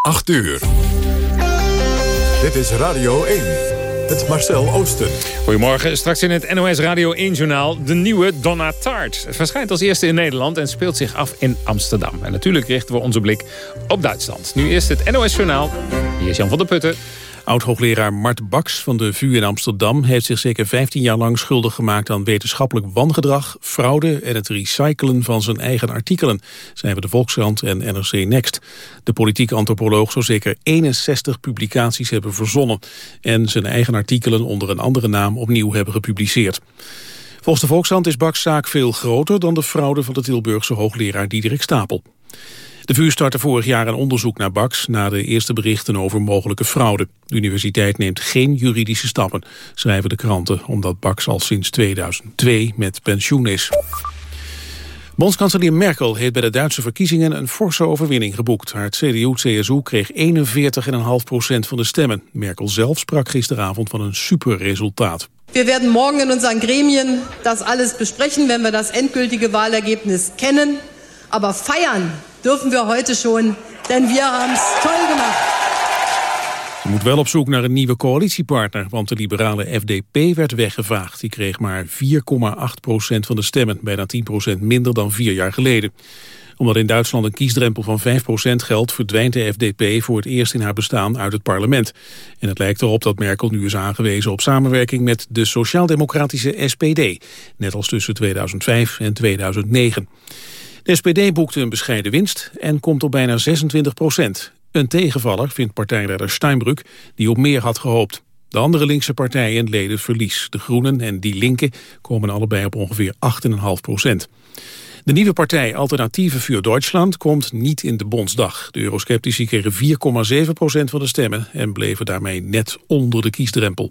8 uur. Dit is Radio 1. Het Marcel Oosten. Goedemorgen, straks in het NOS Radio 1-journaal... de nieuwe Donna Tart. Het verschijnt als eerste in Nederland en speelt zich af in Amsterdam. En natuurlijk richten we onze blik op Duitsland. Nu eerst het NOS-journaal. Hier is Jan van der Putten. Oud-hoogleraar Mart Baks van de VU in Amsterdam... heeft zich zeker 15 jaar lang schuldig gemaakt aan wetenschappelijk wangedrag... fraude en het recyclen van zijn eigen artikelen... we de Volkskrant en NRC Next. De politieke antropoloog zou zeker 61 publicaties hebben verzonnen... en zijn eigen artikelen onder een andere naam opnieuw hebben gepubliceerd. Volgens de Volkskrant is Baks zaak veel groter... dan de fraude van de Tilburgse hoogleraar Diederik Stapel. De VU startte vorig jaar een onderzoek naar Bax... na de eerste berichten over mogelijke fraude. De universiteit neemt geen juridische stappen, schrijven de kranten... omdat Bax al sinds 2002 met pensioen is. Bondskanselier Merkel heeft bij de Duitse verkiezingen een forse overwinning geboekt. Haar CDU-CSU kreeg 41,5% van de stemmen. Merkel zelf sprak gisteravond van een superresultaat. We werden morgen in unseren Gremien das alles besprechen, wenn wir das endgültige Wahlergebnis kennen. Aber feiern dürfen wir heute schon, denn wir haben es toll gemacht. Ze moet wel op zoek naar een nieuwe coalitiepartner, want de liberale FDP werd weggevaagd. Die kreeg maar 4,8% van de stemmen, bijna 10% minder dan vier jaar geleden. Omdat in Duitsland een kiesdrempel van 5% geldt, verdwijnt de FDP voor het eerst in haar bestaan uit het parlement. En het lijkt erop dat Merkel nu is aangewezen op samenwerking met de sociaal-democratische SPD, net als tussen 2005 en 2009. De SPD boekte een bescheiden winst en komt op bijna 26 procent. Een tegenvaller vindt partijleider Steinbrück, die op meer had gehoopt. De andere linkse partijen leden verlies. De Groenen en Die Linke komen allebei op ongeveer 8,5 procent. De nieuwe partij Alternatieve voor Duitsland komt niet in de Bondsdag. De eurosceptici kregen 4,7 procent van de stemmen... en bleven daarmee net onder de kiesdrempel.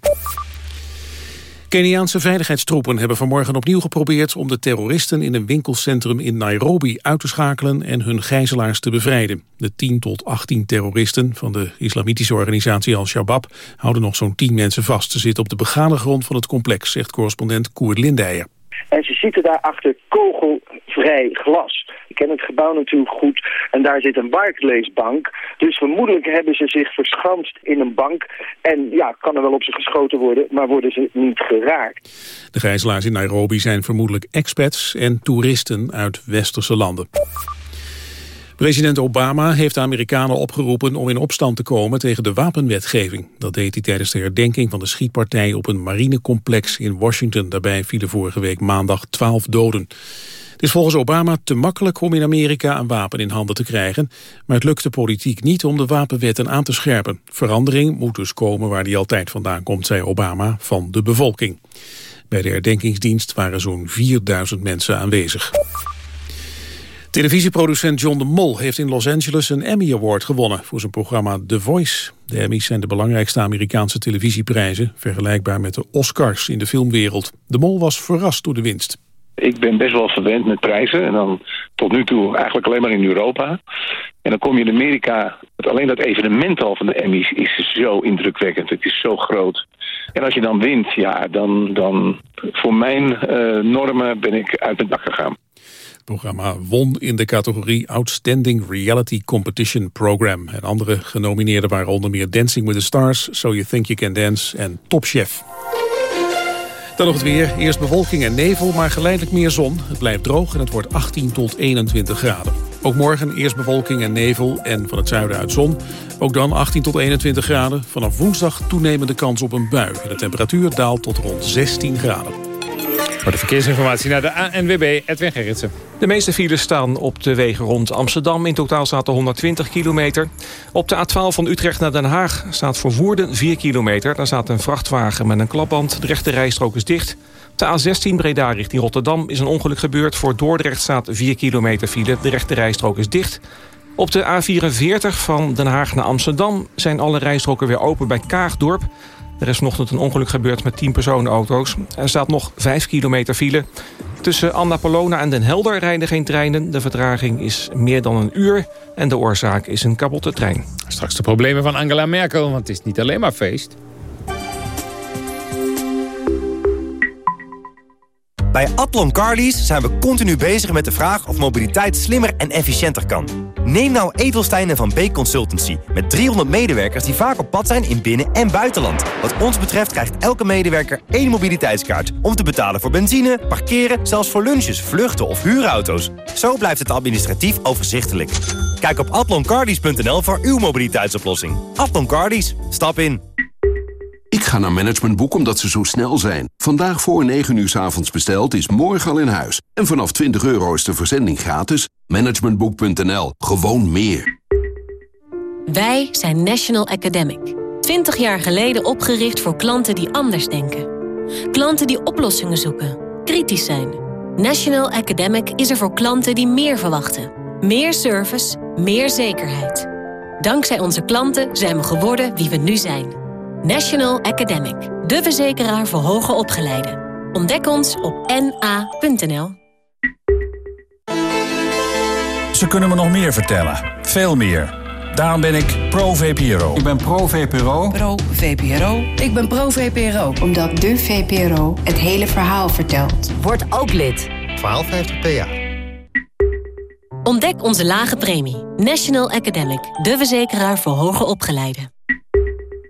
Keniaanse veiligheidstroepen hebben vanmorgen opnieuw geprobeerd om de terroristen in een winkelcentrum in Nairobi uit te schakelen en hun gijzelaars te bevrijden. De 10 tot 18 terroristen van de islamitische organisatie Al-Shabaab houden nog zo'n 10 mensen vast. Ze zitten op de begane grond van het complex, zegt correspondent Koer Lindijer. En ze zitten daar achter kogelvrij glas. Ik ken het gebouw natuurlijk goed. En daar zit een Barclays-bank. Dus vermoedelijk hebben ze zich verschanst in een bank. En ja, kan er wel op ze geschoten worden, maar worden ze niet geraakt. De gijzelaars in Nairobi zijn vermoedelijk expats en toeristen uit westerse landen. President Obama heeft de Amerikanen opgeroepen om in opstand te komen tegen de wapenwetgeving. Dat deed hij tijdens de herdenking van de schietpartij op een marinecomplex in Washington. Daarbij vielen vorige week maandag 12 doden. Het is volgens Obama te makkelijk om in Amerika een wapen in handen te krijgen, maar het lukt de politiek niet om de wapenwetten aan te scherpen. Verandering moet dus komen waar die altijd vandaan komt, zei Obama, van de bevolking. Bij de herdenkingsdienst waren zo'n 4000 mensen aanwezig. Televisieproducent John de Mol heeft in Los Angeles een Emmy Award gewonnen voor zijn programma The Voice. De Emmys zijn de belangrijkste Amerikaanse televisieprijzen, vergelijkbaar met de Oscars in de filmwereld. De Mol was verrast door de winst. Ik ben best wel verwend met prijzen. En dan tot nu toe eigenlijk alleen maar in Europa. En dan kom je in Amerika. Alleen dat evenement al van de Emmys is zo indrukwekkend. Het is zo groot. En als je dan wint, ja, dan, dan voor mijn uh, normen ben ik uit het dak gegaan. Programma won in de categorie Outstanding Reality Competition Program. En andere genomineerden waren onder meer Dancing with the Stars, So You Think You Can Dance en Top Chef. Dan nog het weer. Eerst bewolking en nevel, maar geleidelijk meer zon. Het blijft droog en het wordt 18 tot 21 graden. Ook morgen eerst bewolking en nevel en van het zuiden uit zon. Ook dan 18 tot 21 graden. Vanaf woensdag toenemende kans op een bui. de temperatuur daalt tot rond 16 graden. Voor de verkeersinformatie naar de ANWB, Edwin Gerritsen. De meeste files staan op de wegen rond Amsterdam. In totaal staat er 120 kilometer. Op de A12 van Utrecht naar Den Haag staat voor Woerden 4 kilometer. Daar staat een vrachtwagen met een klapband. De rechte rijstrook is dicht. De A16 Breda richting Rotterdam is een ongeluk gebeurd. Voor Dordrecht staat 4 kilometer file. De rechte rijstrook is dicht. Op de A44 van Den Haag naar Amsterdam zijn alle rijstroken weer open bij Kaagdorp. Er is vanochtend een ongeluk gebeurd met 10 personenauto's. Er staat nog 5 kilometer file. Tussen Annapolona en Den Helder rijden geen treinen. De vertraging is meer dan een uur. En de oorzaak is een kapotte trein. Straks de problemen van Angela Merkel, want het is niet alleen maar feest. Bij Atlon Carlies zijn we continu bezig met de vraag of mobiliteit slimmer en efficiënter kan. Neem nou Edelstein Van Beek Consultancy. Met 300 medewerkers die vaak op pad zijn in binnen- en buitenland. Wat ons betreft krijgt elke medewerker één mobiliteitskaart. Om te betalen voor benzine, parkeren, zelfs voor lunches, vluchten of huurauto's. Zo blijft het administratief overzichtelijk. Kijk op atloncardies.nl voor uw mobiliteitsoplossing. Atlon Cardies, stap in. Ik ga naar Managementboek omdat ze zo snel zijn. Vandaag voor 9 uur s avonds besteld is morgen al in huis. En vanaf 20 euro is de verzending gratis. Managementboek.nl. Gewoon meer. Wij zijn National Academic. 20 jaar geleden opgericht voor klanten die anders denken. Klanten die oplossingen zoeken. Kritisch zijn. National Academic is er voor klanten die meer verwachten. Meer service, meer zekerheid. Dankzij onze klanten zijn we geworden wie we nu zijn. National Academic, de verzekeraar voor hoger opgeleiden. Ontdek ons op na.nl. Ze kunnen me nog meer vertellen. Veel meer. Daarom ben ik pro-VPRO. Ik ben pro-VPRO. Pro-VPRO. Ik ben pro-VPRO. Omdat de VPRO het hele verhaal vertelt. Word ook lid. 1250 PA. Ontdek onze lage premie. National Academic, de verzekeraar voor hoger opgeleiden.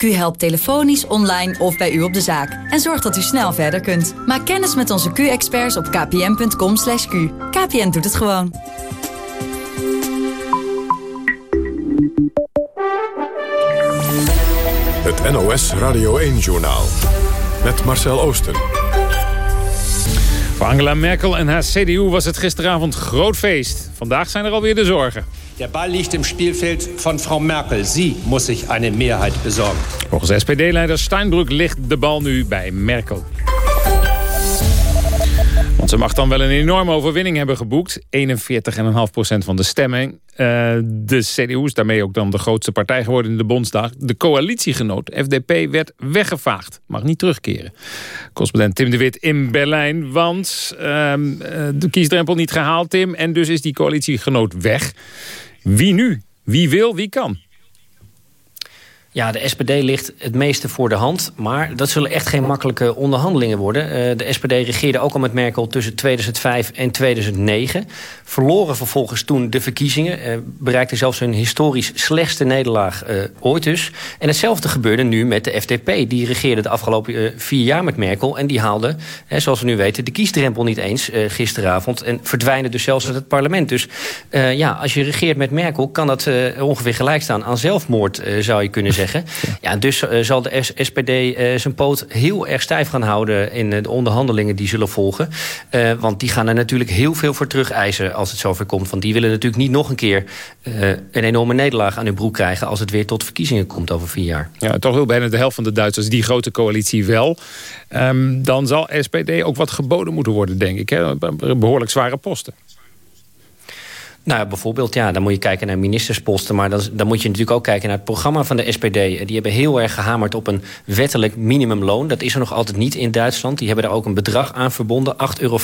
Q helpt telefonisch, online of bij u op de zaak. En zorgt dat u snel verder kunt. Maak kennis met onze Q-experts op kpn.com. /q. KPN doet het gewoon. Het NOS Radio 1-journaal. Met Marcel Oosten. Voor Angela Merkel en haar CDU was het gisteravond groot feest. Vandaag zijn er alweer de zorgen. Der Ball liegt im Spielfeld von Frau Merkel. Sie muss sich eine Mehrheit besorgen. Volgens SPD-leider Steinbrück ligt de bal nu bij Merkel. Want ze mag dan wel een enorme overwinning hebben geboekt. 41,5% van de stemmen. Uh, de CDU is daarmee ook dan de grootste partij geworden in de Bondsdag. De coalitiegenoot FDP werd weggevaagd. Mag niet terugkeren. Correspondent Tim de Wit in Berlijn. Want uh, de kiesdrempel niet gehaald, Tim. En dus is die coalitiegenoot weg. Wie nu? Wie wil, wie kan? Ja, de SPD ligt het meeste voor de hand. Maar dat zullen echt geen makkelijke onderhandelingen worden. Uh, de SPD regeerde ook al met Merkel tussen 2005 en 2009. Verloren vervolgens toen de verkiezingen. Uh, bereikte zelfs hun historisch slechtste nederlaag uh, ooit dus. En hetzelfde gebeurde nu met de FDP. Die regeerde de afgelopen vier jaar met Merkel. En die haalde, zoals we nu weten, de kiesdrempel niet eens gisteravond. En verdwijnen dus zelfs uit het parlement. Dus ja, als je regeert met Merkel... kan dat ongeveer gelijk staan aan zelfmoord, zou je kunnen zeggen Ja, dus uh, zal de SPD uh, zijn poot heel erg stijf gaan houden... in de onderhandelingen die zullen volgen. Want die gaan er natuurlijk heel veel voor terug eisen als het zover komt. Want die willen natuurlijk niet nog een keer een enorme nederlaag aan hun broek krijgen... als het weer tot verkiezingen komt over vier jaar. Ja, toch wil bijna de helft van de Duitsers die grote coalitie wel. Um, dan zal SPD ook wat geboden moeten worden, denk ik. Hè? Behoorlijk zware posten. Nou, bijvoorbeeld, ja, dan moet je kijken naar ministersposten... maar dan, moet je natuurlijk ook kijken naar het programma van de SPD. Die hebben heel erg gehamerd op een wettelijk minimumloon. Dat is er nog altijd niet in Duitsland. Die hebben daar ook een bedrag aan verbonden. 8,50 euro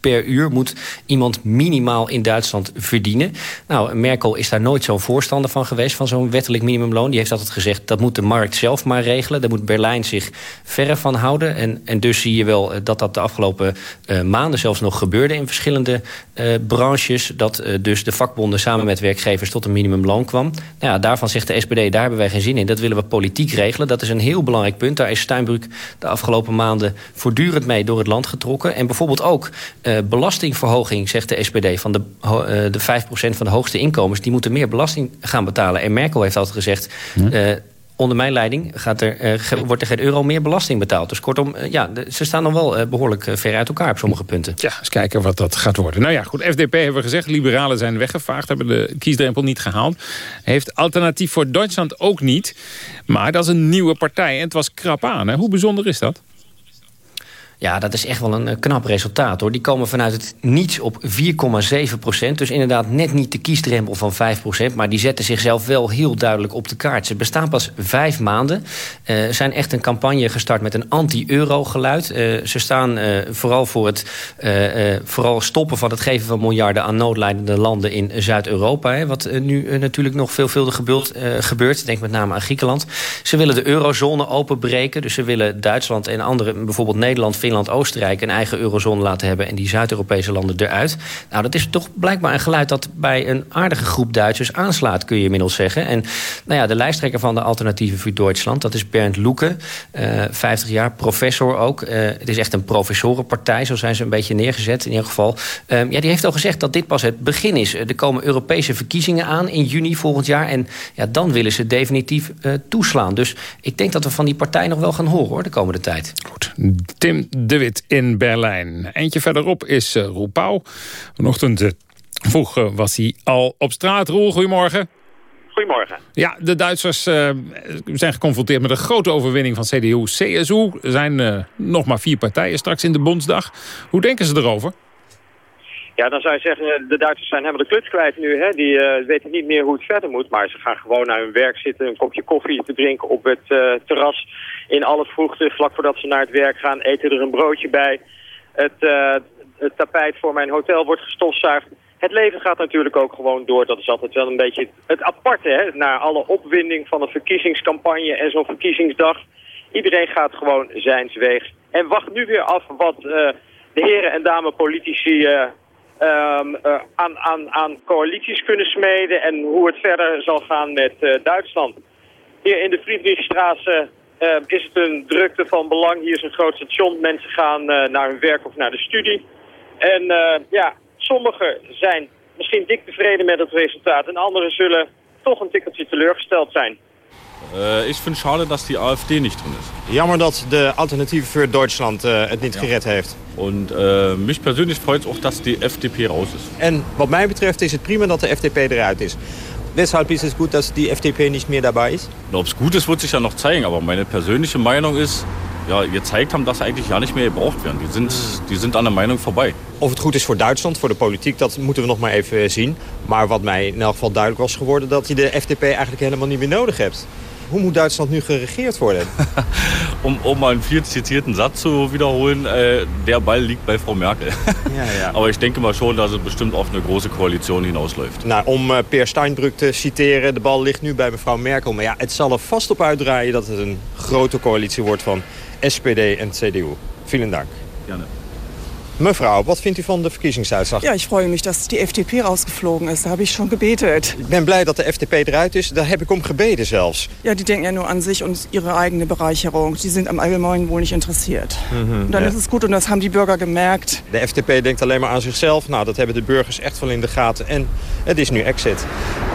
per uur moet iemand minimaal in Duitsland verdienen. Nou, Merkel is daar nooit zo'n voorstander van geweest... van zo'n wettelijk minimumloon. Die heeft altijd gezegd, dat moet de markt zelf maar regelen. Daar moet Berlijn zich verre van houden. En, en dus zie je wel eh, dat dat de afgelopen uh, maanden zelfs nog gebeurde... in verschillende branches, dat dus de vakbonden samen met werkgevers tot een minimumloon kwam. Nou ja, daarvan zegt de SPD, daar hebben wij geen zin in. Dat willen we politiek regelen. Dat is een heel belangrijk punt. Daar is Steinbrück de afgelopen maanden voortdurend mee door het land getrokken. En bijvoorbeeld ook uh, belastingverhoging, zegt de SPD... van de, uh, de 5% van de hoogste inkomens, die moeten meer belasting gaan betalen. En Merkel heeft altijd gezegd... Uh, onder mijn leiding gaat er, uh, wordt er geen euro meer belasting betaald. Dus kortom, uh, ja, ze staan nog wel uh, behoorlijk ver uit elkaar op sommige punten. Ja, eens kijken wat dat gaat worden. Nou ja, goed, FDP hebben we gezegd, liberalen zijn weggevaagd... hebben de kiesdrempel niet gehaald. Heeft alternatief voor Duitsland ook niet. Maar dat is een nieuwe partij en het was krap aan. Hoe bijzonder is dat? Ja, dat is echt wel een knap resultaat hoor. Die komen vanuit het niets op 4,7 procent. Dus inderdaad net niet de kiesdrempel van 5 procent. Maar die zetten zichzelf wel heel duidelijk op de kaart. Ze bestaan pas vijf maanden. Uh, zijn echt een campagne gestart met een anti-euro geluid. Uh, ze staan vooral voor het vooral stoppen van het geven van miljarden aan noodlijdende landen in Zuid-Europa. Wat nu natuurlijk nog veelvuldig gebeurt, gebeurt. Denk met name aan Griekenland. Ze willen de eurozone openbreken. Dus ze willen Duitsland en andere, bijvoorbeeld Nederland, Finland, Oostenrijk... een eigen eurozone laten hebben en die Zuid-Europese landen eruit. Nou, dat is toch blijkbaar een geluid dat bij een aardige groep Duitsers aanslaat... kun je inmiddels zeggen. En nou ja, de lijsttrekker van de Alternatieven voor Duitsland... dat is Bernd Loeke, uh, 50 jaar, professor ook. Uh, het is echt een professorenpartij, zo zijn ze een beetje neergezet in ieder geval. Um, ja, die heeft al gezegd dat dit pas het begin is. Er komen Europese verkiezingen aan in juni volgend jaar... en ja, dan willen ze definitief uh, toeslaan. Dus ik denk dat we van die partij nog wel gaan horen hoor, de komende tijd. Goed. Tim de Wit in Berlijn. Eentje verderop is uh, Roel Pauw. Vanochtend uh, vroeg uh, was hij al op straat. Roel, goedemorgen. Goedemorgen. Ja, de Duitsers zijn geconfronteerd met een grote overwinning van CDU-CSU. Er zijn nog maar vier partijen straks in de Bondsdag. Hoe denken ze erover? Ja, dan zou je zeggen, de Duitsers zijn helemaal de kluts kwijt nu. Hè? Die uh, weten niet meer hoe het verder moet. Maar ze gaan gewoon naar hun werk zitten, een kopje koffie te drinken op het terras. In alle vroegte, vlak voordat ze naar het werk gaan, eten er een broodje bij. Het, het tapijt voor mijn hotel wordt gestofzuigd. Het leven gaat natuurlijk ook gewoon door. Dat is altijd wel een beetje het aparte, hè? Na alle opwinding van een verkiezingscampagne en zo'n verkiezingsdag. Iedereen gaat gewoon zijns weegs. En wacht nu weer af wat uh, de heren en dames politici um, uh, aan, aan, aan coalities kunnen smeden... en hoe het verder zal gaan met Duitsland. Hier in de Friedrichstraße is het een drukte van belang. Hier is een groot station. Mensen gaan naar hun werk of naar de studie. En ja, Sommigen zijn misschien dik tevreden met het resultaat en anderen zullen toch een tikkeltje teleurgesteld zijn. Uh, ik vind het schade dat die AfD niet drin is. Jammer dat de Alternatieve voor Duitsland uh, het niet ja. gered heeft. En uh, mich persoonlijk freut ook dat die FDP raus is. En wat mij betreft is het prima dat de FDP eruit is. Deshalb ist es gut, dass die FDP nicht mehr dabei ist? Ob es gut ist, wird sich ja noch zeigen. Aber meine persönliche Meinung ist, ja, gezeigt haben, dass eigentlich ja nicht mehr gebraucht werden. Die sind, die sind aan de Meinung vorbei. Of het goed is voor Duitsland, voor de politiek, dat moeten we nog maar even zien. Maar wat mij in elk geval duidelijk was geworden... dat je de FDP eigenlijk helemaal niet meer nodig hebt. Hoe moet Duitsland nu geregeerd worden? um, um einen viel zitierten Satz zu wiederholen, äh, der Ball liegt bei Frau Merkel. ja, ja. Aber ich denke mal schon, dass es bestimmt auf eine große Koalition hinausläuft. Nou, om uh, Peer Steinbrück te citeren, de bal ligt nu bij mevrouw Merkel. Maar ja, het zal er vast op uitdraaien dat het een grote coalitie wordt van SPD en CDU. Vielen Dank. Gerne. Mevrouw, wat vindt u van de verkiezingsuitslag? Ja, ich freue mich, dass die FDP rausgeflogen ist. Da habe ich schon gebetet. Ik ben blij dat de FDP eruit is. Daar heb ik om gebeden zelfs. Ja, die denken ja nur an sich und ihre eigene Bereicherung. Die sind am Allgemeinen wohl nicht interessiert. Und dann ja. ist es gut und das haben die Bürger gemerkt. De FDP denkt alleen maar aan zichzelf. Nou, dat hebben de burgers echt wel in de gaten. En het is nu exit.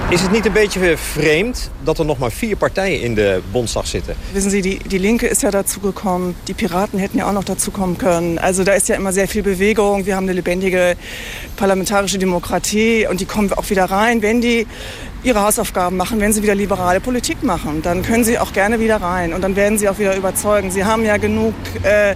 Is het niet een beetje vreemd dat er nog maar vier partijen in de Bondsdag zitten? Wissen Sie, die, die Linke ist ja dazu gekommen. Die Piraten hätten ja auch noch dazu kommen können. Also da ist ja immer sehr viel Bewegung. Wir haben eine lebendige parlamentarische Demokratie und die kommen auch wieder rein, wenn die ihre Hausaufgaben machen, wenn sie wieder liberale Politik machen. Dann können sie auch gerne wieder rein und dann werden sie auch wieder überzeugen. Sie haben ja genug äh,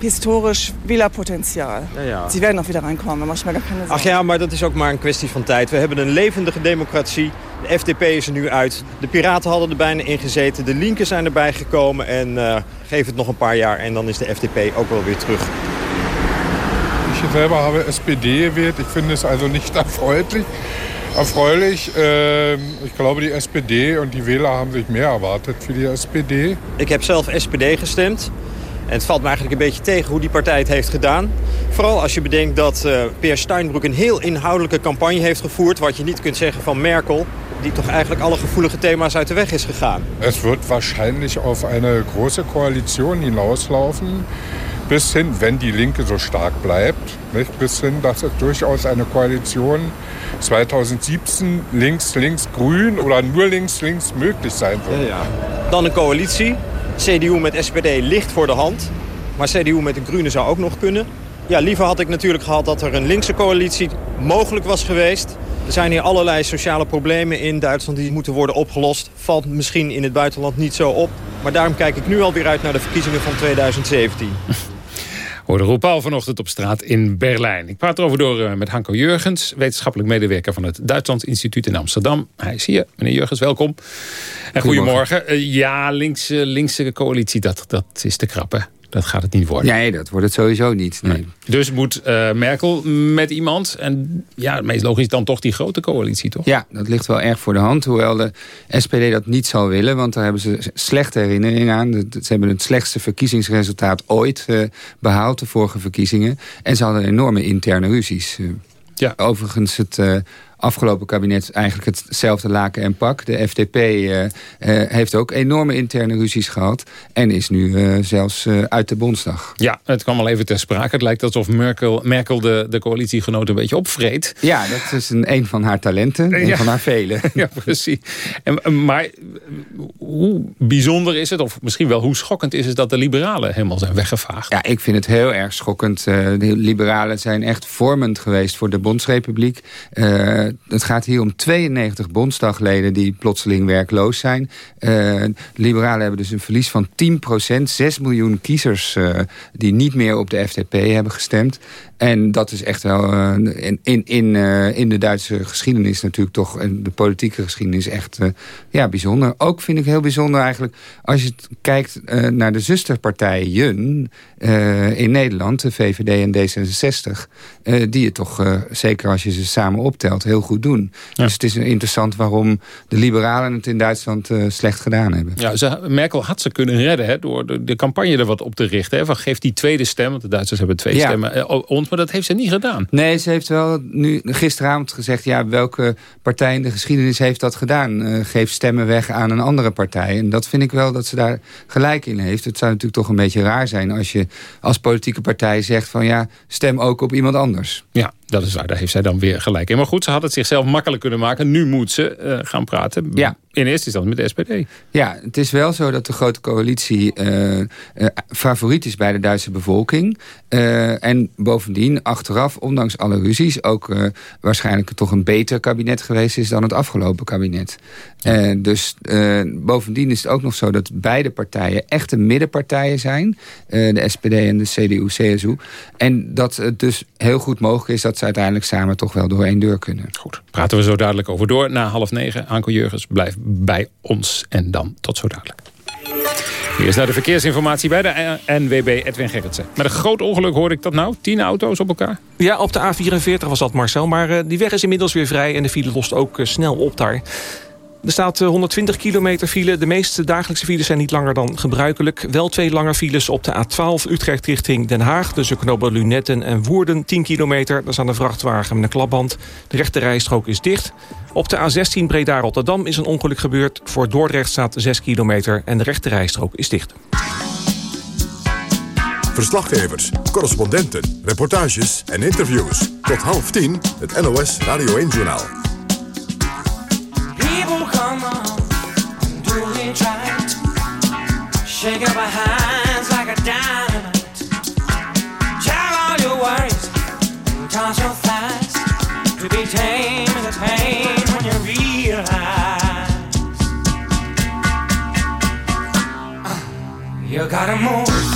historisch Wählerpotenziaal. Ja, ja. Sie werden ook weer reinkomen, daar mag je maar geen Ach ja, maar dat is ook maar een kwestie van tijd. We hebben een levendige democratie. De FDP is er nu uit. De Piraten hadden er bijna in gezeten. De Linken zijn erbij gekomen. En uh, geef het nog een paar jaar en dan is de FDP ook wel weer terug. Ich selber habe SPD gewählt. Ich finde es also nicht erfreulich. Erfreulich. Äh, ich glaube, die SPD und die Wähler haben sich mehr erwartet für die SPD. Ik heb zelf SPD gestemd. En het valt me eigenlijk een beetje tegen hoe die partij het heeft gedaan. Vooral als je bedenkt dat uh, Peer Steinbrück een heel inhoudelijke campagne heeft gevoerd... wat je niet kunt zeggen van Merkel, die toch eigenlijk alle gevoelige thema's uit de weg is gegaan. Het wordt waarschijnlijk op een grote coalition hinauslaufen... bis hin, wenn die Linke so stark bleibt, bis hin, dass es durchaus eine Koalition 2017 links, links, grün oder nur links, links möglich sein. Ja, ja. Dan een coalitie CDU met SPD ligt voor de hand. Maar CDU met een Groene zou ook nog kunnen. Ja, liever had ik natuurlijk gehad dat er een linkse coalitie mogelijk was geweest. Er zijn hier allerlei sociale problemen in Duitsland die moeten worden opgelost. Valt misschien in het buitenland niet zo op. Maar daarom kijk ik nu alweer uit naar de verkiezingen van 2017. Hoorde Roel Paul vanochtend op straat in Berlijn. Ik praat erover door eh, met Hanko Jurgens, wetenschappelijk medewerker van het Duitsland Instituut in Amsterdam. Hij is hier. Meneer Jurgens, welkom. En goedemorgen. Eh, ja, linkse, linkse coalitie, dat, dat is te krap, Dat gaat het niet worden. Nee, dat wordt het sowieso niet. Nee. Dus moet uh, Merkel met iemand. En ja, het meest logisch dan toch die grote coalitie, toch? Ja, dat ligt wel erg voor de hand. Hoewel de SPD dat niet zal willen. Want daar hebben ze slechte herinneringen aan. Ze hebben het slechtste verkiezingsresultaat ooit uh, behaald. De vorige verkiezingen. En ze hadden enorme interne ruzies. Uh, ja. Overigens, het afgelopen kabinet eigenlijk hetzelfde laken en pak. De FDP uh, uh, heeft ook enorme interne ruzies gehad. En is nu uh, zelfs uit de Bondsdag. Ja, het kwam al even ter sprake. Het lijkt alsof Merkel, Merkel de, de coalitiegenoten een beetje opvreet. Ja, dat is een, een van haar talenten. Een ja. van haar velen. Ja, precies. En, maar hoe bijzonder is het, of misschien wel hoe schokkend is het... dat de liberalen helemaal zijn weggevaagd? Ja, ik vind het heel erg schokkend. de liberalen zijn echt vormend geweest voor de Bondsrepubliek het gaat hier om 92 bondsdagleden die plotseling werkloos zijn. Uh, liberalen hebben dus een verlies van 10% 6 miljoen kiezers uh, die niet meer op de FDP hebben gestemd. En dat is echt wel uh, in, in, in, in de Duitse geschiedenis natuurlijk toch... en de politieke geschiedenis echt ja, bijzonder. Ook vind ik heel bijzonder eigenlijk... als je kijkt naar de zusterpartijen in Nederland... de VVD en D66... die het toch, zeker als je ze samen optelt, heel goed doen. Dus het is interessant waarom de liberalen het in Duitsland slecht gedaan hebben. Ja, ze, Merkel had ze kunnen redden hè, door de, de, campagne er wat op te richten. Hè, van geef die tweede stem, want de Duitsers hebben twee ja. stemmen, maar dat heeft ze niet gedaan. Nee, ze heeft wel nu gisteravond gezegd, ja, welke partij in de geschiedenis heeft dat gedaan? Uh, geef stemmen weg aan een andere partij. En dat vind ik wel dat ze daar gelijk in heeft. Het zou natuurlijk toch een beetje raar zijn als je als politieke partij zegt van ja, stem ook op iemand anders. Ja, dat is waar, daar heeft zij dan weer gelijk in. Maar goed, ze had het zichzelf makkelijk kunnen maken. Nu moet ze uh, gaan praten. Ja. In eerste instantie met de SPD. Ja, het is wel zo dat de grote coalitie uh, uh, favoriet is bij de Duitse bevolking. en bovendien, achteraf, ondanks alle ruzies... ook waarschijnlijk toch een beter kabinet geweest is dan het afgelopen kabinet. Ja. dus bovendien is het ook nog zo dat beide partijen echte middenpartijen zijn. de SPD en de CDU-CSU. En dat het dus heel goed mogelijk is dat uiteindelijk samen toch wel door één deur kunnen. Goed, praten we zo dadelijk over door. Na half negen, Anko Jurgens, blijf bij ons. En dan tot zo dadelijk. Eerst naar de verkeersinformatie bij de NWB Edwin Gerritsen. Met een groot ongeluk hoorde ik dat nou. Tien auto's op elkaar? Ja, op de A44 was dat Marcel. Maar uh, die weg is inmiddels weer vrij en de file lost ook uh, snel op daar. Er staat 120 eh, kilometer file. De meeste dagelijkse files zijn niet langer dan gebruikelijk. Wel twee lange files op de A12 Utrecht richting Den Haag. Tussen knopen Lunetten en Woerden 10 kilometer. Daar staan een vrachtwagen met een klapband. De rechte rijstrook is dicht. Op de A16 Breda-Rotterdam is een ongeluk gebeurd. Voor Dordrecht staat 6 kilometer en de rechte rijstrook is dicht. Verslaggevers, correspondenten, reportages en interviews. Tot half tien het NOS Radio 1-journaal. Shake your behinds like a dynamite. All your worries toss your to be tame as a pain when you realize uh, you gotta move.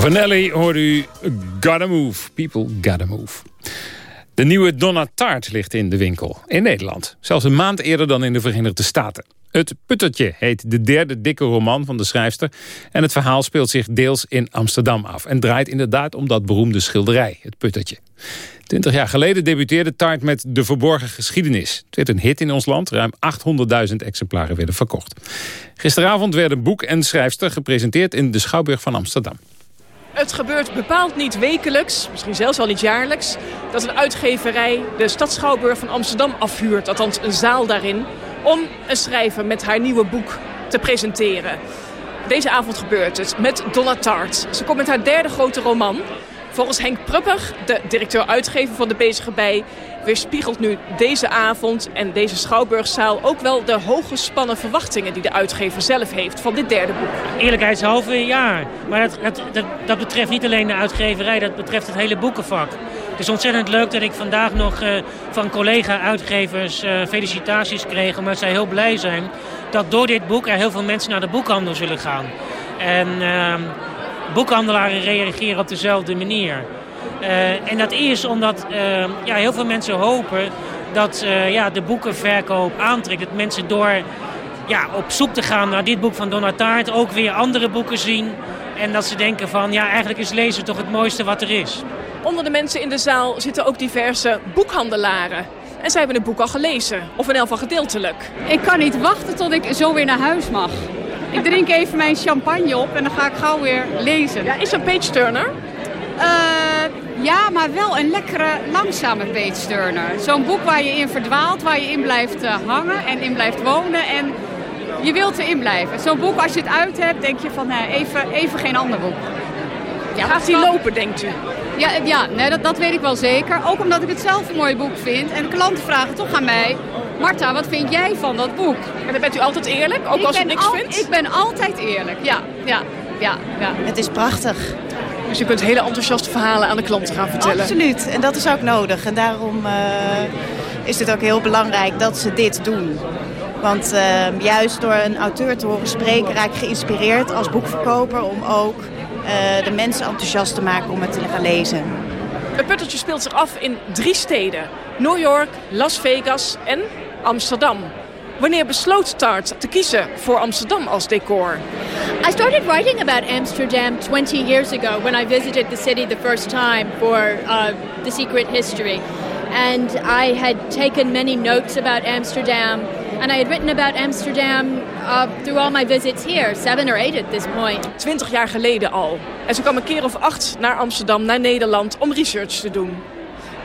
Vanelli hoorde u Gotta Move. People gotta move. De nieuwe Donna Tart ligt in de winkel. In Nederland. Zelfs een maand eerder dan in de Verenigde Staten. Het Puttertje heet de derde dikke roman van de schrijfster. En het verhaal speelt zich deels in Amsterdam af. En draait inderdaad om dat beroemde schilderij, het Puttertje. Twintig jaar geleden debuteerde Tart met De Verborgen Geschiedenis. Het werd een hit in ons land. Ruim 800.000 exemplaren werden verkocht. Gisteravond werden boek en schrijfster gepresenteerd in de Schouwburg van Amsterdam. Het gebeurt bepaald niet wekelijks, misschien zelfs al niet jaarlijks... dat een uitgeverij de Stadschouwburg van Amsterdam afhuurt. Althans een zaal daarin. Om een schrijver met haar nieuwe boek te presenteren. Deze avond gebeurt het met Donna Tart. Ze komt met haar derde grote roman. Volgens Henk Prupper, de directeur-uitgever van de Bezige Bij... weerspiegelt nu deze avond en deze Schouwburgzaal... ook wel de hooggespannen verwachtingen die de uitgever zelf heeft... van dit derde boek. Eerlijkheidshalve, ja. Maar dat, dat, betreft niet alleen de uitgeverij, dat betreft het hele boekenvak. Het is ontzettend leuk dat ik vandaag nog uh, van collega-uitgevers uh, felicitaties kreeg... omdat zij heel blij zijn dat door dit boek er heel veel mensen naar de boekhandel zullen gaan. En... Uh, boekhandelaren reageren op dezelfde manier. Uh, en dat is omdat uh, ja, heel veel mensen hopen dat uh, ja, de boekenverkoop aantrekt. Dat mensen door ja, op zoek te gaan naar dit boek van Donna Taart ook weer andere boeken zien. En dat ze denken van ja, eigenlijk is lezen toch het mooiste wat er is. Onder de mensen in de zaal zitten ook diverse boekhandelaren. En zij hebben het boek al gelezen, of in elk geval gedeeltelijk. Ik kan niet wachten tot ik zo weer naar huis mag. Ik drink even mijn champagne op en dan ga ik gauw weer lezen. Ja, is een page-turner? Uh, ja, maar wel een lekkere, langzame page-turner. Zo'n boek waar je in verdwaalt, waar je in blijft uh, hangen en in blijft wonen. En je wilt erin blijven. Zo'n boek, als je het uit hebt, denk je van nee, even, even geen ander boek. Ja, Gaat hij lopen, denkt u? Ja, ja nee, dat, dat weet ik wel zeker. Ook omdat ik het zelf een mooi boek vind. En klanten vragen toch aan mij... Marta, wat vind jij van dat boek? En dan bent u altijd eerlijk, ook ik als u niks vindt? Ik ben altijd eerlijk, ja. ja, ja, ja. Het is prachtig. Dus je kunt hele enthousiaste verhalen aan de klanten gaan vertellen. Absoluut, en dat is ook nodig. En daarom uh, is het ook heel belangrijk dat ze dit doen. Want uh, juist door een auteur te horen spreken raak ik geïnspireerd als boekverkoper... om ook uh, de mensen enthousiast te maken om het te gaan lezen. Het puttertje speelt zich af in drie steden. New York, Las Vegas en Amsterdam. Wanneer besloot Tart te kiezen voor Amsterdam als decor? I started writing about Amsterdam 20 years ago when I visited the city the first time for uh, The Secret History. And I had taken many notes about Amsterdam and I had written about Amsterdam uh, through all my visits here, seven or eight at this point. Twintig jaar geleden al. En ze kwam een keer of acht naar Amsterdam, naar Nederland, om research te doen.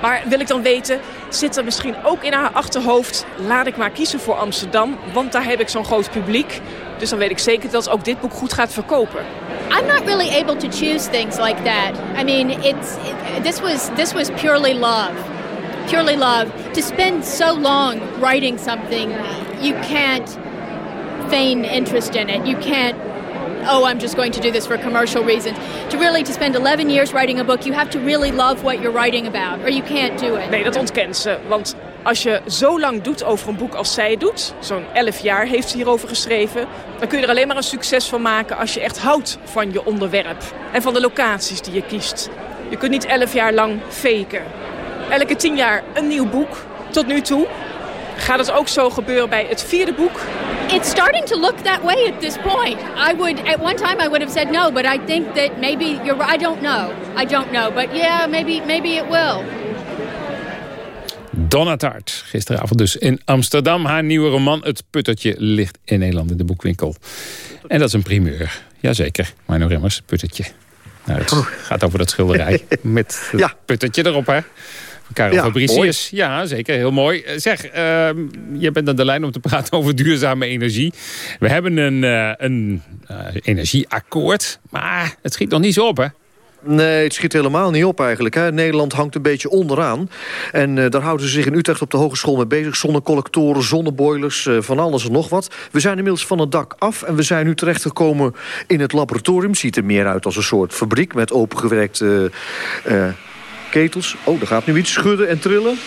Maar wil ik dan weten, zit er misschien ook in haar achterhoofd... laat ik maar kiezen voor Amsterdam, want daar heb ik zo'n groot publiek. Dus dan weet ik zeker dat ook dit boek goed gaat verkopen. I'm not really able to choose things like that. I mean, it's it, this was this was purely love. Purely love. To spend so long writing something, you can't feign interest in it. You can't oh, I'm just going to do this for commercial reasons. To really to spend 11 years writing a book, you have to really love what you're writing about, or you can't do it. Nee, dat ontkent ze. Want als je zo lang doet over een boek als zij doet, zo'n 11 jaar heeft ze hierover geschreven, dan kun je er alleen maar een succes van maken als je echt houdt van je onderwerp en van de locaties die je kiest. Je kunt niet 11 jaar lang faken. Elke 10 jaar een nieuw boek, tot nu toe. Gaat het ook zo gebeuren bij het vierde boek? It's starting to look that way at this point. I would at one time I would have said no, but I think that maybe you're I don't know. I don't know, but yeah, maybe maybe it will. Donna Tart, gisteravond dus in Amsterdam. Haar nieuwe roman Het Puttertje ligt in Nederland in de boekwinkel. En dat is een primeur. Jazeker, Mino Remmers, Puttertje. Nou, het gaat over dat schilderij met het puttertje erop, hè? Karel ja, Fabricius. Mooi. Ja, zeker. Heel mooi. Zeg, uh, je bent aan de lijn om te praten over duurzame energie. We hebben een, uh, een uh, energieakkoord, maar het schiet nog niet zo op, hè? Nee, het schiet helemaal niet op eigenlijk. Hè. Nederland hangt een beetje onderaan. En uh, daar houden ze zich in Utrecht op de hogeschool mee bezig. Zonnecollectoren, zonneboilers, uh, van alles en nog wat. We zijn inmiddels van het dak af en we zijn nu terechtgekomen in het laboratorium. Ziet er meer uit als een soort fabriek met opengewerkte uh, ketels. Oh, er gaat nu iets schudden en trillen.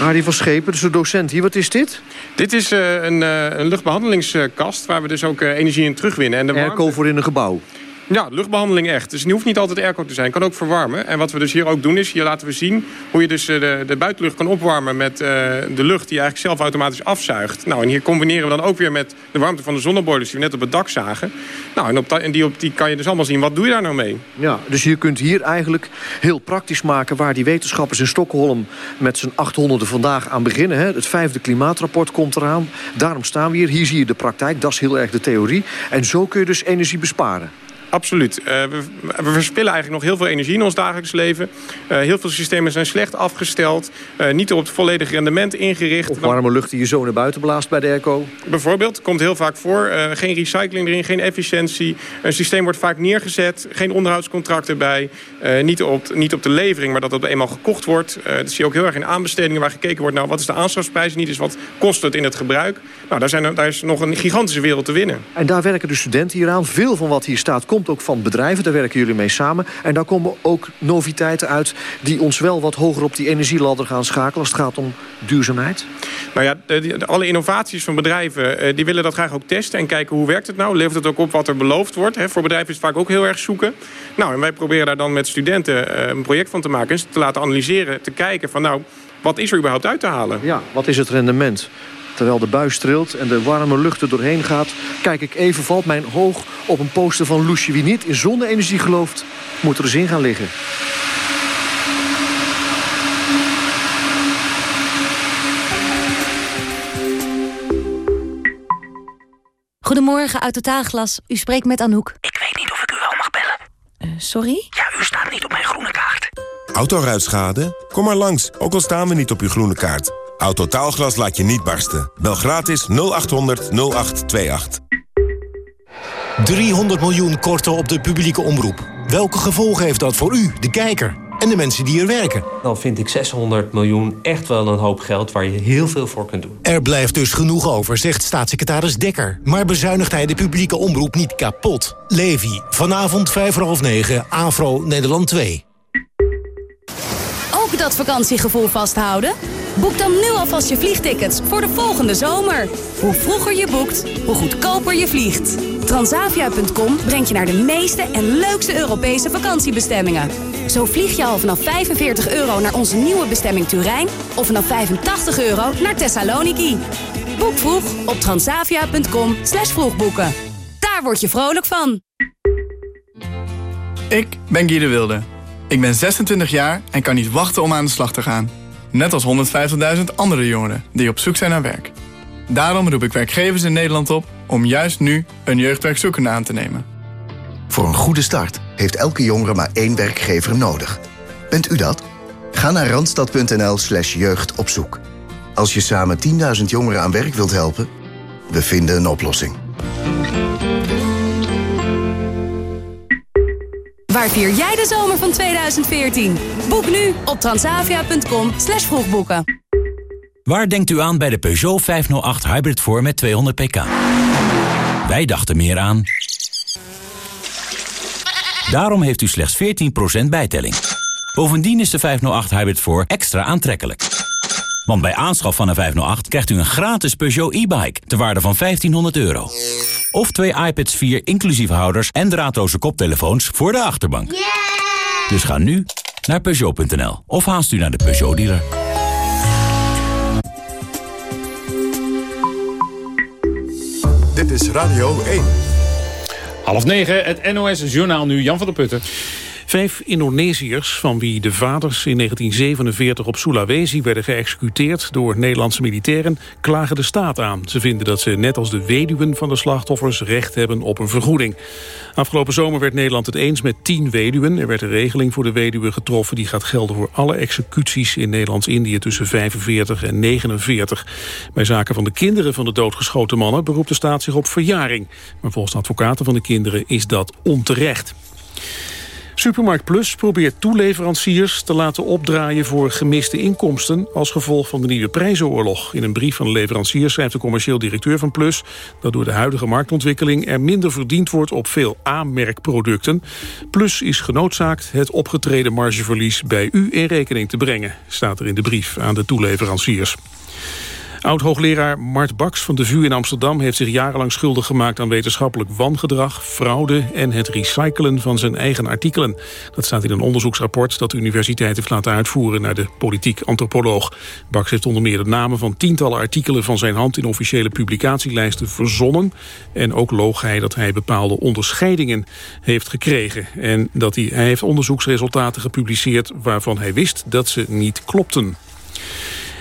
Arie van Schepen, dus de docent hier. Wat is dit? Dit is uh, een, uh, een luchtbehandelingskast waar we dus ook uh, energie in terugwinnen. En de Airco voor in een gebouw? Ja, luchtbehandeling echt. Dus die hoeft niet altijd airco te zijn. kan ook verwarmen. En wat we dus hier ook doen is, hier laten we zien... hoe je dus de, de buitenlucht kan opwarmen met uh, de lucht... die eigenlijk zelf automatisch afzuigt. Nou, en hier combineren we dan ook weer met de warmte van de zonneboilers... die we net op het dak zagen. Nou, en, op die, op die kan je dus allemaal zien. Wat doe je daar nou mee? Ja, dus je kunt hier eigenlijk heel praktisch maken... waar die wetenschappers in Stockholm met z'n 800 vandaag aan beginnen. Hè. Het vijfde klimaatrapport komt eraan. Daarom staan we hier. Hier zie je de praktijk. Dat is heel erg de theorie. En zo kun je dus energie besparen. Absoluut. Uh, we, we, verspillen eigenlijk nog heel veel energie in ons dagelijks leven. Uh, heel veel systemen zijn slecht afgesteld. Uh, niet op het volledige rendement ingericht. Of warme lucht die je zo naar buiten blaast bij de airco. Bijvoorbeeld, komt heel vaak voor. geen recycling erin, geen efficiëntie. Een systeem wordt vaak neergezet. Geen onderhoudscontract erbij. niet, op, niet op de levering, maar dat het eenmaal gekocht wordt. dat zie je ook heel erg in aanbestedingen waar gekeken wordt... nou, wat is de aanschafprijs? Niet eens wat kost het in het gebruik. Nou, daar, zijn, daar is nog een gigantische wereld te winnen. En daar werken de studenten hier aan. Veel van wat hier staat komt ook van bedrijven. Daar werken jullie mee samen. En daar komen ook noviteiten uit die ons wel wat hoger op die energieladder gaan schakelen... als het gaat om duurzaamheid. Nou ja, de, de, alle innovaties van bedrijven uh, die willen dat graag ook testen... en kijken hoe werkt het nou. Levert het ook op wat er beloofd wordt. Hè? Voor bedrijven is het vaak ook heel erg zoeken. Nou, en wij proberen daar dan met studenten uh, een project van te maken... te laten analyseren, te kijken van nou... wat is er überhaupt uit te halen? Ja, wat is het rendement? Terwijl de buis trilt en de warme lucht er doorheen gaat... kijk ik even, valt mijn oog op een poster van Loesje. Wie niet in zonne-energie gelooft, moet er eens in gaan liggen. Goedemorgen, uit Totaalglas. U spreekt met Anouk. Ik weet niet of ik u wel mag bellen. Uh, sorry? Ja, u staat niet op mijn groene kaart. Autoruitschade? Kom maar langs, ook al staan we niet op uw groene kaart. Autotaalglas laat je niet barsten. Bel gratis 0800 0828. 300 miljoen korten op de publieke omroep. Welke gevolgen heeft dat voor u, de kijker, en de mensen die er werken? Dan vind ik 600 miljoen echt wel een hoop geld waar je heel veel voor kunt doen. Er blijft dus genoeg over, zegt staatssecretaris Dekker. Maar bezuinigt hij de publieke omroep niet kapot? Levi, vanavond 5 voor half 9, Afro Nederland 2. Ook dat vakantiegevoel vasthouden? Boek dan nu alvast je vliegtickets voor de volgende zomer. Hoe vroeger je boekt, hoe goedkoper je vliegt. Transavia.com brengt je naar de meeste en leukste Europese vakantiebestemmingen. Zo vlieg je al vanaf 45 euro naar onze nieuwe bestemming Turijn... of vanaf 85 euro naar Thessaloniki. Boek vroeg op transavia.com slash vroegboeken. Daar word je vrolijk van. Ik ben Guy de Wilde. Ik ben 26 jaar en kan niet wachten om aan de slag te gaan. Net als 150.000 andere jongeren die op zoek zijn naar werk. Daarom roep ik werkgevers in Nederland op om juist nu een jeugdwerkzoekende aan te nemen. Voor een goede start heeft elke jongere maar één werkgever nodig. Bent u dat? Ga naar randstad.nl slash jeugdopzoek. Als je samen 10.000 jongeren aan werk wilt helpen, we vinden een oplossing. Waar vier jij de zomer van 2014? Boek nu op transavia.com slash. Waar denkt u aan bij de Peugeot 508 Hybrid voor met 200 pk? Wij dachten meer aan... Daarom heeft u slechts 14% bijtelling. Bovendien is de 508 Hybrid voor extra aantrekkelijk. Want bij aanschaf van een 508 krijgt u een gratis Peugeot e-bike... ter waarde van 1500 euro. Of twee iPads 4 inclusief houders en draadloze koptelefoons voor de achterbank. Dus ga nu naar Peugeot.nl of haast u naar de Peugeot-dealer. Dit is Radio 1. Half negen, het NOS-journaal nu, Jan van der Putten. Vijf Indonesiërs, van wie de vaders in 1947 op Sulawesi werden geëxecuteerd door Nederlandse militairen, klagen de staat aan. Ze vinden dat ze net als de weduwen van de slachtoffers recht hebben op een vergoeding. Afgelopen zomer werd Nederland het eens met tien weduwen. Er werd een regeling voor de weduwen getroffen die gaat gelden voor alle executies in Nederlands-Indië tussen 45 en 49. Bij zaken van de kinderen van de doodgeschoten mannen beroept de staat zich op verjaring. Maar volgens de advocaten van de kinderen is dat onterecht. Supermarkt Plus probeert toeleveranciers te laten opdraaien voor gemiste inkomsten als gevolg van de nieuwe prijzenoorlog. In een brief van de leveranciers schrijft de commercieel directeur van Plus dat door de huidige marktontwikkeling er minder verdiend wordt op veel A-merkproducten. Plus is genoodzaakt het opgetreden margeverlies bij u in rekening te brengen, staat er in de brief aan de toeleveranciers. Oud-hoogleraar Mart Baks van de VU in Amsterdam... heeft zich jarenlang schuldig gemaakt aan wetenschappelijk wangedrag... fraude en het recyclen van zijn eigen artikelen. Dat staat in een onderzoeksrapport dat de universiteit heeft laten uitvoeren... naar de politiek antropoloog. Baks heeft onder meer de namen van tientallen artikelen... van zijn hand in officiële publicatielijsten verzonnen. En ook loog hij dat hij bepaalde onderscheidingen heeft gekregen. En dat hij, hij heeft onderzoeksresultaten gepubliceerd... waarvan hij wist dat ze niet klopten.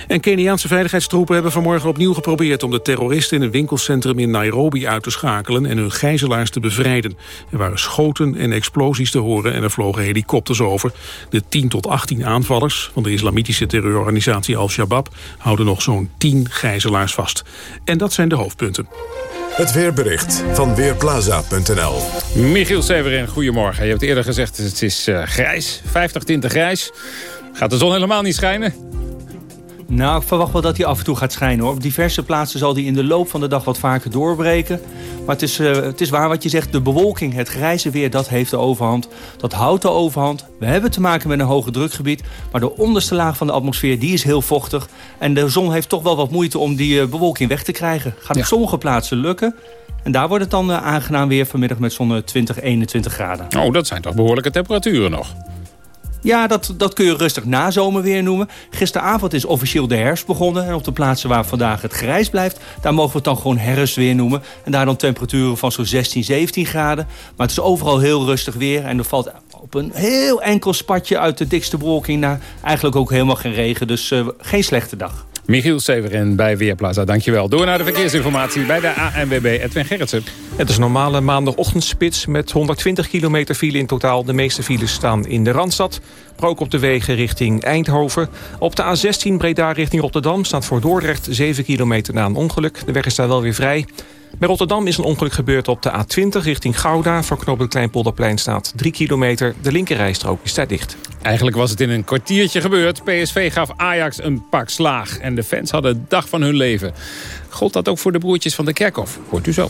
En Keniaanse veiligheidstroepen hebben vanmorgen opnieuw geprobeerd... om de terroristen in een winkelcentrum in Nairobi uit te schakelen... en hun gijzelaars te bevrijden. Er waren schoten en explosies te horen en er vlogen helikopters over. De 10 tot 18 aanvallers van de islamitische terreurorganisatie Al-Shabaab... houden nog zo'n 10 gijzelaars vast. En dat zijn de hoofdpunten. Het weerbericht van Weerplaza.nl. Michiel Severin, goedemorgen. Je hebt eerder gezegd het is uh, grijs, 50 tinten grijs. Gaat de zon helemaal niet schijnen? Nou, ik verwacht wel dat hij af en toe gaat schijnen hoor. Op diverse plaatsen zal hij in de loop van de dag wat vaker doorbreken. Maar het is, uh, het is waar wat je zegt, de bewolking, het grijze weer, dat heeft de overhand. Dat houdt de overhand. We hebben te maken met een hoge drukgebied. Maar de onderste laag van de atmosfeer, die is heel vochtig. En de zon heeft toch wel wat moeite om die uh, bewolking weg te krijgen. Gaat ja. op sommige plaatsen lukken. En daar wordt het dan uh, aangenaam weer vanmiddag met zo'n 20, 21 graden. Oh, dat zijn toch behoorlijke temperaturen nog. Ja, dat, dat kun je rustig nazomerweer noemen. Gisteravond is officieel de herfst begonnen. En op de plaatsen waar vandaag het grijs blijft... daar mogen we het dan gewoon herfstweer noemen. En daar dan temperaturen van zo'n 16, 17 graden. Maar het is overal heel rustig weer. En er valt op een heel enkel spatje uit de dikste bewolking... naar eigenlijk ook helemaal geen regen. Dus uh, geen slechte dag. Michiel Severin bij Weerplaza, dankjewel. Door naar de verkeersinformatie bij de ANWB Edwin Gerritsen. Het is normale maandagochtendspits met 120 kilometer file in totaal. De meeste files staan in de Randstad. Maar ook op de wegen richting Eindhoven. Op de A16 Breda richting Rotterdam staat voor Dordrecht 7 kilometer na een ongeluk. De weg is daar wel weer vrij. Bij Rotterdam is een ongeluk gebeurd op de A20 richting Gouda. Voor knooppunt Kleinpolderplein staat 3 kilometer. De linkerrijstrook is daar dicht. Eigenlijk was het in een kwartiertje gebeurd. PSV gaf Ajax een pak slaag. En de fans hadden de dag van hun leven. Gold dat ook voor de broertjes van de Kerkhof? Hoort u zo.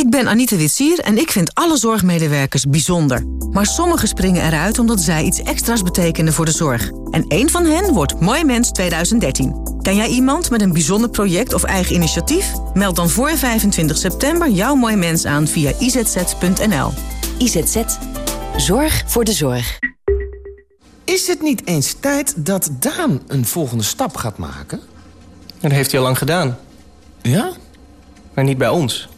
Ik ben Anita Witsier en ik vind alle zorgmedewerkers bijzonder. Maar sommigen springen eruit omdat zij iets extra's betekenen voor de zorg. En één van hen wordt Mooi Mens 2013. Ken jij iemand met een bijzonder project of eigen initiatief? Meld dan voor 25 september jouw Mooi Mens aan via izz.nl. IZZ. Zorg voor de zorg. Is het niet eens tijd dat Daan een volgende stap gaat maken? Dat heeft hij al lang gedaan. Ja? Maar niet bij ons.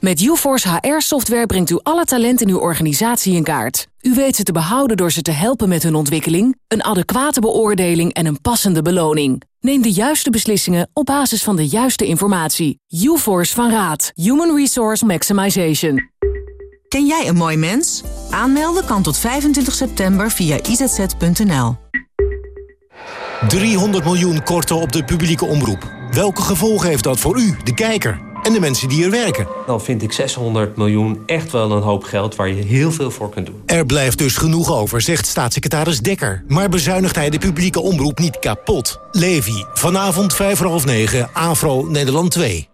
Met UForce HR-software brengt u alle talent in uw organisatie in kaart. U weet ze te behouden door ze te helpen met hun ontwikkeling... een adequate beoordeling en een passende beloning. Neem de juiste beslissingen op basis van de juiste informatie. UForce van Raad. Human Resource Maximization. Ken jij een mooi mens? Aanmelden kan tot 25 september via izz.nl. 300 miljoen korten op de publieke omroep. Welke gevolgen heeft dat voor u, de kijker? En de mensen die er werken. Dan vind ik 600 miljoen echt wel een hoop geld waar je heel veel voor kunt doen. Er blijft dus genoeg over, zegt staatssecretaris Dekker. Maar bezuinigt hij de publieke omroep niet kapot? Levi, vanavond 5 voor half 9, Afro Nederland 2.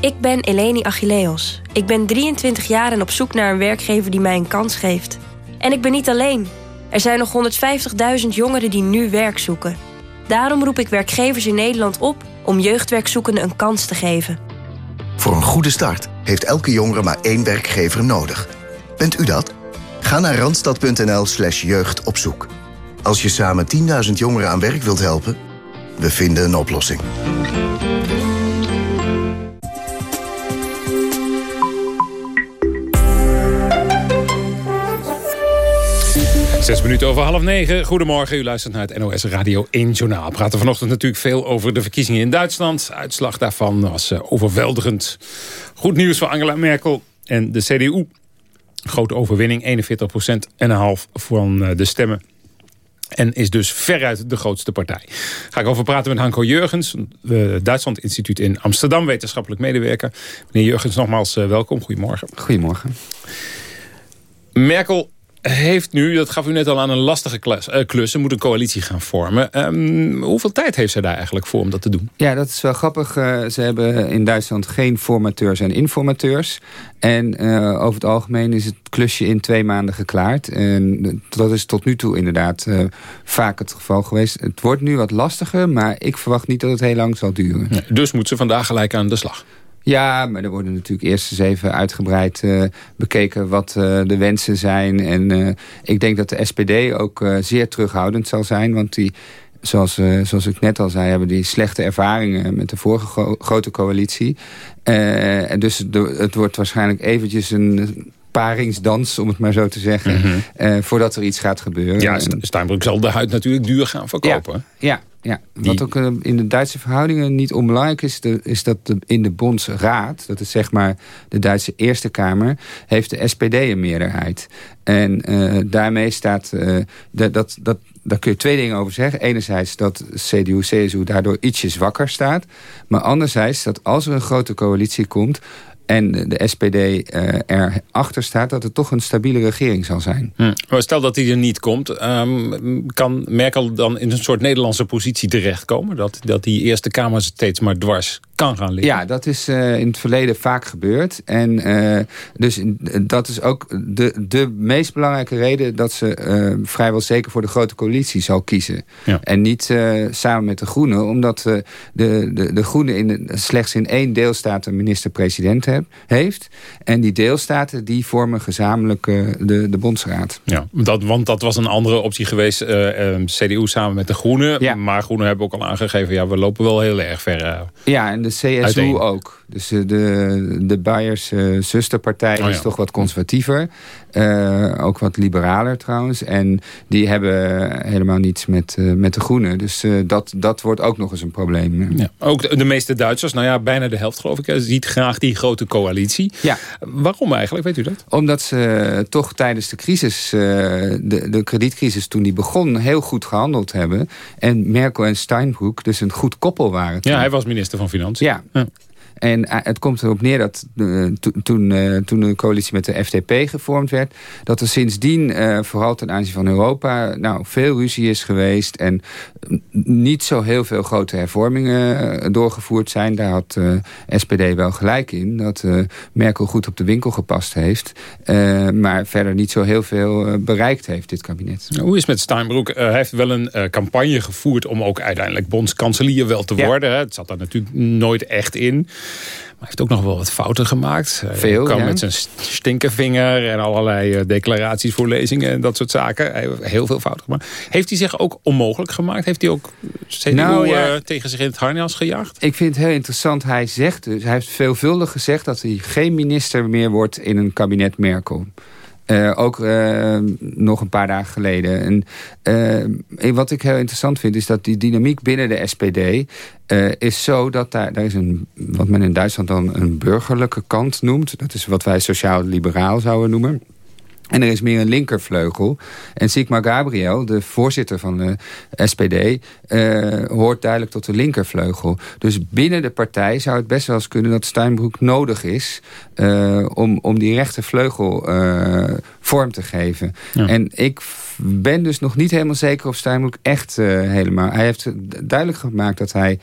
Ik ben Eleni Achilleos. Ik ben 23 jaar en op zoek naar een werkgever die mij een kans geeft. En ik ben niet alleen. Er zijn nog 150.000 jongeren die nu werk zoeken. Daarom roep ik werkgevers in Nederland op om jeugdwerkzoekenden een kans te geven. Voor een goede start heeft elke jongere maar één werkgever nodig. Bent u dat? Ga naar randstad.nl slash jeugdopzoek. Als je samen 10.000 jongeren aan werk wilt helpen, we vinden een oplossing. Zes minuten over half negen. Goedemorgen, u luistert naar het NOS Radio 1 Journaal. We praten vanochtend natuurlijk veel over de verkiezingen in Duitsland. Uitslag daarvan was uh, overweldigend. Goed nieuws voor Angela Merkel en de CDU. Grote overwinning, 41 procent en een half van uh, de stemmen. En is dus veruit de grootste partij. Ga ik over praten met Hanko Jurgens, uh, Duitsland Instituut in Amsterdam, wetenschappelijk medewerker. Meneer Jurgens, nogmaals welkom. Goedemorgen. Goedemorgen. Merkel heeft nu, dat gaf u net al aan, een lastige klus. Uh, klus. Ze moet een coalitie gaan vormen. Um, hoeveel tijd heeft ze daar eigenlijk voor om dat te doen? Ja, dat is wel grappig. Uh, ze hebben in Duitsland geen formateurs en informateurs. En uh, over het algemeen is het klusje in twee maanden geklaard. En dat is tot nu toe inderdaad vaak het geval geweest. Het wordt nu wat lastiger, maar ik verwacht niet dat het heel lang zal duren. Dus moet ze vandaag gelijk aan de slag? Ja, maar er worden natuurlijk eerst eens even uitgebreid uh, bekeken wat uh, de wensen zijn. En uh, ik denk dat de SPD ook zeer terughoudend zal zijn. Want die, zoals, zoals ik net al zei, hebben die slechte ervaringen met de vorige gro grote coalitie. en dus het wordt waarschijnlijk eventjes een paringsdans, om het maar zo te zeggen, mm -hmm. voordat er iets gaat gebeuren. Ja, Steinbrück zal de huid natuurlijk duur gaan verkopen. Ja, ja. Ja, wat ook in de Duitse verhoudingen niet onbelangrijk is... De, is dat de, in de Bondsraad, dat is zeg maar de Duitse Eerste Kamer... heeft de SPD een meerderheid. En uh, daarmee staat... Uh, dat, dat, dat, daar kun je twee dingen over zeggen. Enerzijds dat CDU, CSU daardoor ietsje zwakker staat. Maar anderzijds dat als er een grote coalitie komt en de SPD uh, erachter staat... dat het toch een stabiele regering zal zijn. Hm. Maar stel dat hij er niet komt... Um, kan Merkel dan in een soort Nederlandse positie terechtkomen? Dat, dat die Eerste Kamer steeds maar dwars kan gaan liggen? Ja, dat is uh, in het verleden vaak gebeurd. En uh, dus dat is ook de, de meest belangrijke reden... dat ze vrijwel zeker voor de grote coalitie zal kiezen. Ja. En niet samen met de Groenen. Omdat de, de, de Groenen in, slechts in één deelstaat een minister-president heeft. En die deelstaten die vormen gezamenlijk de, de bondsraad. Ja, dat, want dat was een andere optie geweest. CDU samen met de Groenen. Ja. Maar Groenen hebben ook al aangegeven... ja, we lopen wel heel erg ver Ja, en de CSU ook. Dus de, de Bayers zusterpartij oh, is ja. toch wat conservatiever. ook wat liberaler trouwens. En die hebben helemaal niets met, met de Groenen. Dus dat, dat wordt ook nog eens een probleem. Ja. Ook de, de, meeste Duitsers, nou ja, bijna de helft geloof ik... ziet graag die grote coalitie. Ja. Waarom eigenlijk, weet u dat? Omdat ze toch tijdens de crisis, de, de kredietcrisis toen die begon... heel goed gehandeld hebben. En Merkel en Steinbrück dus een goed koppel waren. Toen. Ja, hij was minister van Financiën. Ja. ja. En het komt erop neer dat to, toen, uh, toen de coalitie met de FDP gevormd werd... dat er sindsdien, vooral ten aanzien van Europa... nou, veel ruzie is geweest en niet zo heel veel grote hervormingen doorgevoerd zijn. Daar had SPD wel gelijk in, dat Merkel goed op de winkel gepast heeft... maar verder niet zo heel veel bereikt heeft, dit kabinet. Hoe is het met Steinbrück? hij heeft wel een campagne gevoerd om ook uiteindelijk bondskanselier wel te worden. Ja. Het zat daar natuurlijk nooit echt in... Maar hij heeft ook nog wel wat fouten gemaakt. Veel, hij kwam ja. met zijn stinkervinger en allerlei declaraties, voorlezingen en dat soort zaken. Hij heeft heel veel fouten gemaakt. Heeft hij zich ook onmogelijk gemaakt? Heeft hij ook CDU nou, ja, uh, tegen zich in het harnas gejaagd? Ik vind het heel interessant. Hij zegt dus, hij heeft veelvuldig gezegd dat hij geen minister meer wordt in een kabinet Merkel. Uh, ook uh, nog een paar dagen geleden. En, uh, wat ik heel interessant vind is dat die dynamiek binnen de SPD is zo dat daar, daar is een, wat men in Duitsland dan een burgerlijke kant noemt. Dat is wat wij sociaal-liberaal zouden noemen. En er is meer een linkervleugel. En Sigmar Gabriel, de voorzitter van de SPD... Uh, hoort duidelijk tot de linkervleugel. Dus binnen de partij zou het best wel eens kunnen... dat Steinbrück nodig is uh, om, om die rechtervleugel uh, vorm te geven. Ja. En ik ben dus nog niet helemaal zeker of Steinbrück echt helemaal... Hij heeft duidelijk gemaakt dat hij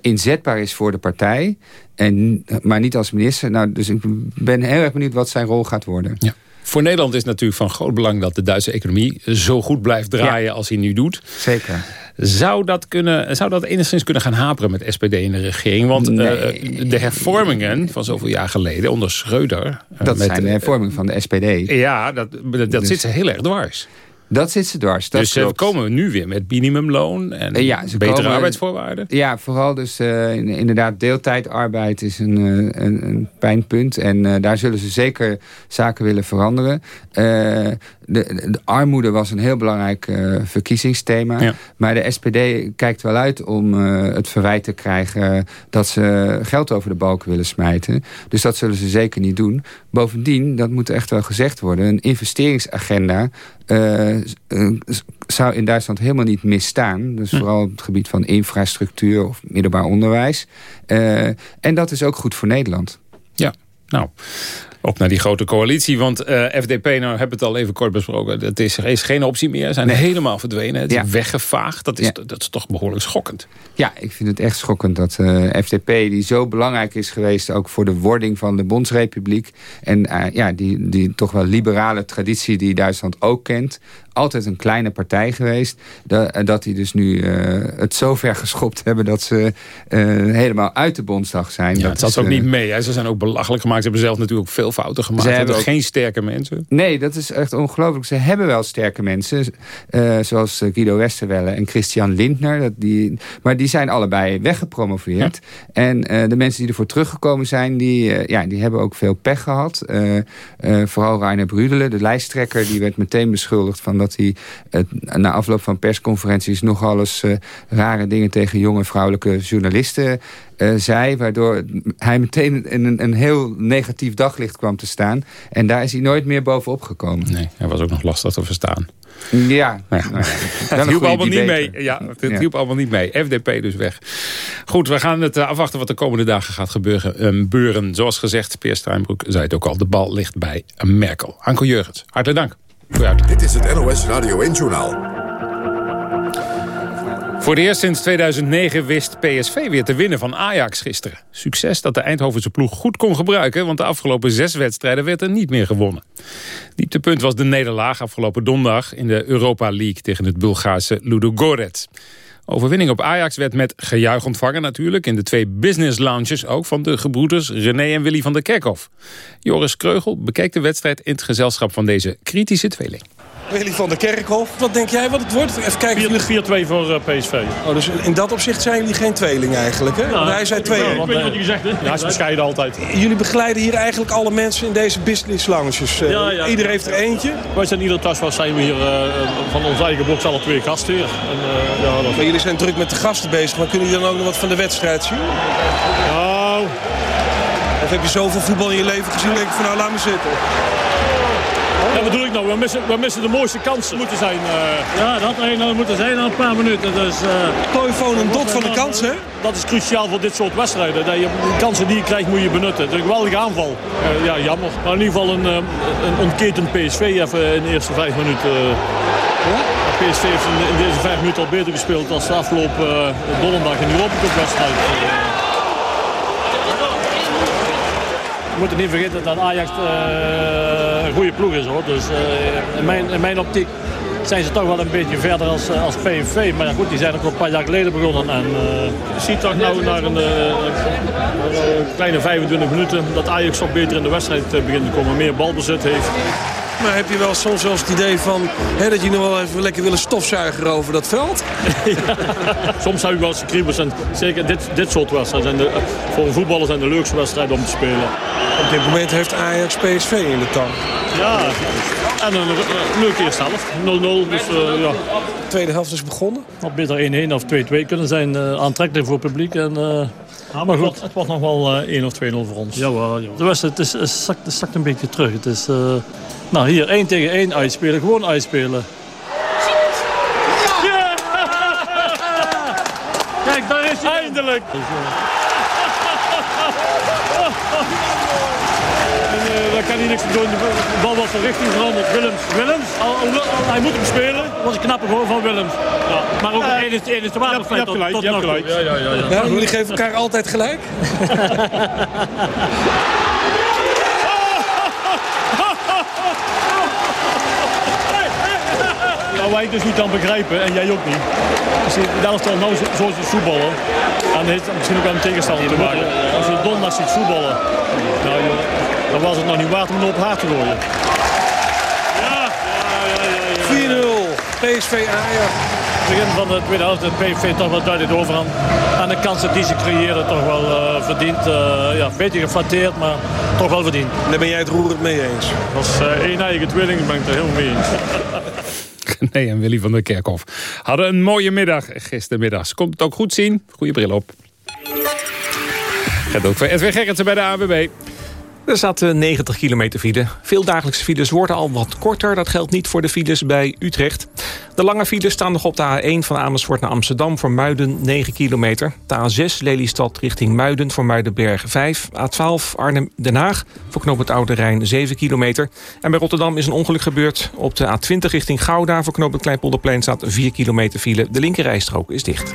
inzetbaar is voor de partij... En, maar niet als minister. Nou, dus ik ben heel erg benieuwd wat zijn rol gaat worden. Ja. Voor Nederland is natuurlijk van groot belang dat de Duitse economie zo goed blijft draaien ja. als hij nu doet. Zeker. Zou dat, kunnen, zou dat enigszins kunnen gaan haperen met SPD in de regering? Want nee. uh, de hervormingen van zoveel jaar geleden onder Schreuder... Uh, dat met, zijn de hervormingen van de SPD. Ja, dat, dat, dat dus. zit ze heel erg dwars. Dat zit ze dwars. Dat dus ze komen nu weer met minimumloon en ja, ze betere komen- arbeidsvoorwaarden. Ja, vooral dus eh, in- inderdaad deeltijdarbeid is een, eh, een, een pijnpunt. En eh, daar zullen ze zeker zaken willen veranderen. Eh, de, de, de armoede was een heel belangrijk eh, verkiezingsthema. Ja. Maar de SPD kijkt wel uit om eh, het verwijt te krijgen... dat ze geld over de balken willen smijten. Dus dat zullen ze zeker niet doen. Bovendien, dat moet echt wel gezegd worden... een investeringsagenda eh, zou in Duitsland helemaal niet misstaan. Dus Hm. vooral op het gebied van infrastructuur of middelbaar onderwijs. Eh, en dat is ook goed voor Nederland. Ja, nou, op naar die grote coalitie. Want eh, FDP, nou hebben we het al even kort besproken. Dat is, er is geen optie meer. Zijn helemaal verdwenen. Het is weggevaagd. Dat is, Ja. dat is toch behoorlijk schokkend. Ja, ik vind het echt schokkend dat eh FDP, die zo belangrijk is geweest... ook voor de wording van de Bondsrepubliek... en eh, ja, die, die toch wel liberale traditie die Duitsland ook kent... altijd een kleine partij geweest... dat, dat die dus nu het zo ver geschopt hebben... dat ze helemaal uit de Bondsdag zijn. Ja, dat het zat ook niet mee. Hè. Ze zijn ook belachelijk gemaakt. Ze hebben zelf natuurlijk ook veel fouten gemaakt. Ze hebben ook- geen sterke mensen. Nee, dat is echt ongelooflijk. Ze hebben wel sterke mensen. eh, zoals eh, Guido Westerwelle en Christian Lindner. Dat die, maar die zijn allebei weggepromoveerd. En eh, de mensen die ervoor teruggekomen zijn... die, ja, die hebben ook veel pech gehad. Eh, eh, vooral Rainer Brudelen, de lijsttrekker... die werd meteen beschuldigd van dat hij... na afloop van persconferenties... nogal eens rare dingen tegen jonge vrouwelijke journalisten... eh, zei, waardoor hij meteen in een, een heel negatief daglicht kwam te staan. En daar is hij nooit meer bovenop gekomen. Nee, hij was ook nog lastig te verstaan. Ja, ja, nou het hielp allemaal niet mee. Ja, het Ja. hielp allemaal niet mee. FDP dus weg. Goed, we gaan het eh, afwachten wat de komende dagen gaat gebeuren. Ehm, beuren. Zoals gezegd, Peer Steinbroek zei het ook al. De bal ligt bij Merkel. Anko Jurgens, hartelijk dank. uitleg. Dit is het NOS Radio 1-journaal. Voor het eerst sinds 2009 wist PSV weer te winnen van Ajax gisteren. Succes dat de Eindhovense ploeg goed kon gebruiken... want de afgelopen zes wedstrijden werd er niet meer gewonnen. Dieptepunt was de nederlaag afgelopen donderdag... in de Europa League tegen het Bulgaarse Ludogorets. Overwinning op Ajax werd met gejuich ontvangen natuurlijk... in de twee business lounges ook van de gebroeders René en Willy van der Kerkhof. Joris Kreugel bekeek de wedstrijd in het gezelschap van deze kritische tweeling. Willy van der Kerkhof. Wat denk jij wat het wordt? Even kijken. 4-2 voor eh, PSV. Oh, dus in dat opzicht zijn jullie geen tweeling eigenlijk, hè? Want hij zei twee. Ik weet niet wat je gezegd hè? Ja, hij is bescheiden altijd. Jullie begeleiden hier eigenlijk alle mensen in deze business lounges. Eh, Ja, ja. Iedereen heeft er eentje. Wij zijn ieder thuis zijn we hier eh, van ons eigen blok alle twee gasten hier. En, eh, ja, dat... Maar jullie zijn druk met de gasten bezig. Maar kunnen jullie dan ook nog wat van de wedstrijd zien? Nou... Of heb je zoveel voetbal in je leven gezien? denk ik van nou, laat me zitten. Wat bedoel ik nou? We missen, we missen de mooiste kansen. Moeten zijn, eh. Ja, dat had er nou moeten zijn na een paar minuten. Dus, Toivoon een dot van de kansen? Dat is cruciaal voor dit soort wedstrijden. Dat je, de kansen die je krijgt moet je benutten. Het is een geweldige aanval. Eh, ja, jammer. Maar in ieder geval een, eh, een ontketend PSV even in de eerste vijf minuten. PSV heeft in, in deze vijf minuten al beter gespeeld dan de afgelopen eh, donderdag in de Europa Cup wedstrijd. We moeten niet vergeten dat Ajax eh, een goede ploeg is hoor. Dus eh, in, mijn, in mijn optiek zijn ze toch wel een beetje verder als, eh, als. Maar goed, die zijn ook al een paar jaar geleden begonnen. En eh, je ziet toch nou na een, kleine 25 minuten dat Ajax toch beter in de wedstrijd begint te komen. Meer balbezit heeft. Maar heb je wel soms wel eens het idee van... Hè, dat je nog wel even lekker willen stofzuigen over dat veld? Soms heb ik wel eens kriebels. En zeker dit, dit soort wedstrijden. zijn de, voor een voetballer zijn de leukste wedstrijden om te spelen. Op dit moment heeft Ajax PSV in de tang. Ja, en een, eh, leuke eerste helft. 0-0, dus eh, ja. De tweede helft is begonnen. Had beter 1-1 of 2-2 kunnen zijn. eh, aantrekkelijk voor het publiek. En, eh, maar goed, het wordt nog wel eh 1 of 2-0 voor ons. Jawel, jawel. De wedstrijd is, is, zakt, het zakt een beetje terug. Het is, eh, nou hier, 1 tegen 1 uitspelen. Gewoon uitspelen. Kijk, daar is hij. Eindelijk. En eh, daar kan hij niks aan doen. De bal was van richting veranderd. Willems. Willems, al, al- al- hij moet hem spelen. Dat was een knappe goal van Willems. Ja. Maar ook het enige, het enige wapenfeit tot, tot nog toe. Ja, ja, ja, ja. Jullie geven elkaar altijd gelijk? Nou, wij dus niet aan begrijpen en jij ook niet. Als je de elftal nou zo, zo ziet voetballen, dan heeft het misschien ook aan een tegenstander te maken. Als je donderdag ziet voetballen, nou, joh, dan was het nog niet waard om hem op haar te gooien. Ja, ja, ja, ja. ja. 4-0. PSV Ajax. begin van de tweede helft PSV toch wel duidelijk de overhand. En de kansen die ze creëren toch wel uh, verdiend. Uh, ja, een beetje geflatteerd, maar toch wel verdiend. Daar ben jij het roerend mee eens? Als uh, één eigen tweeling ben ik er heel mee eens. Nee, en Willy van der Kerkhof hadden een mooie middag gistermiddag. Komt het ook goed zien? Goeie bril op. Gaat ook voor Edwin Gerritsen bij de AWB. Er staat 90 kilometer file. Veel dagelijkse files worden al wat korter. Dat geldt niet voor de files bij Utrecht. De lange files staan nog op de A1 van Amersfoort naar Amsterdam... voor Muiden 9 kilometer. De A6 Lelystad richting Muiden voor Muidenberg 5. A12 Arnhem-Den Haag voor knoop Oude Rijn 7 kilometer. En bij Rotterdam is een ongeluk gebeurd. Op de A20 richting Gouda voor knoop Kleinpolderplein staat 4 kilometer file. De linkerrijstrook is dicht.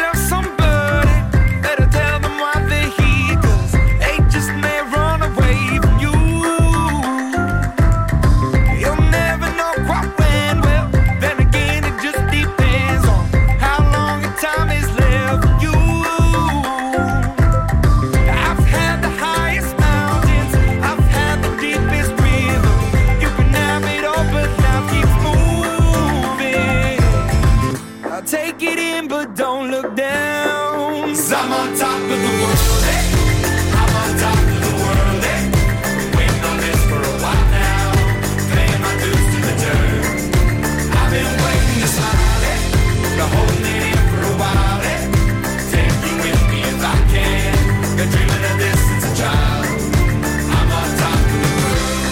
but don't look down. Cause I'm on top of the world. Hey. I'm on top of the world. Waiting on this for a while now. Paying my dues to the. I've been waiting Been holding it in for a while. Take you with me if I can. Been dreaming of this since a child. I'm on top of the world.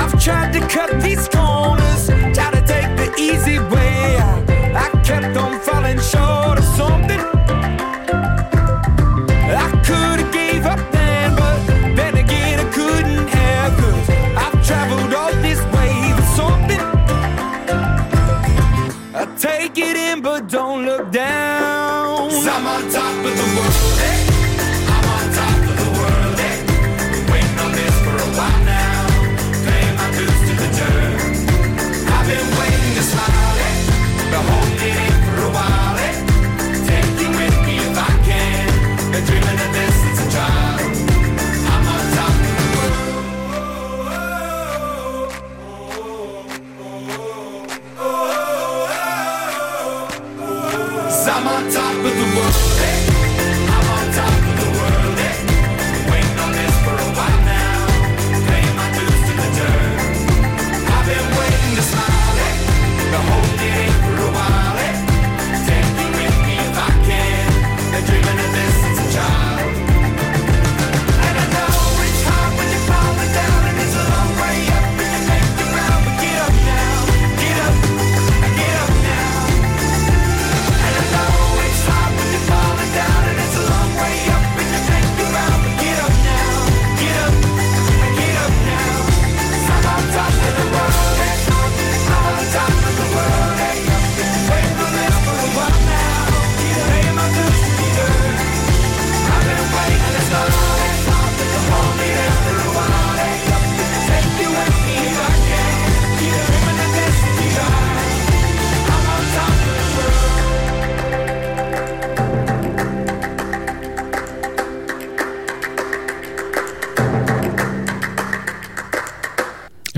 I've tried to cut these over the world.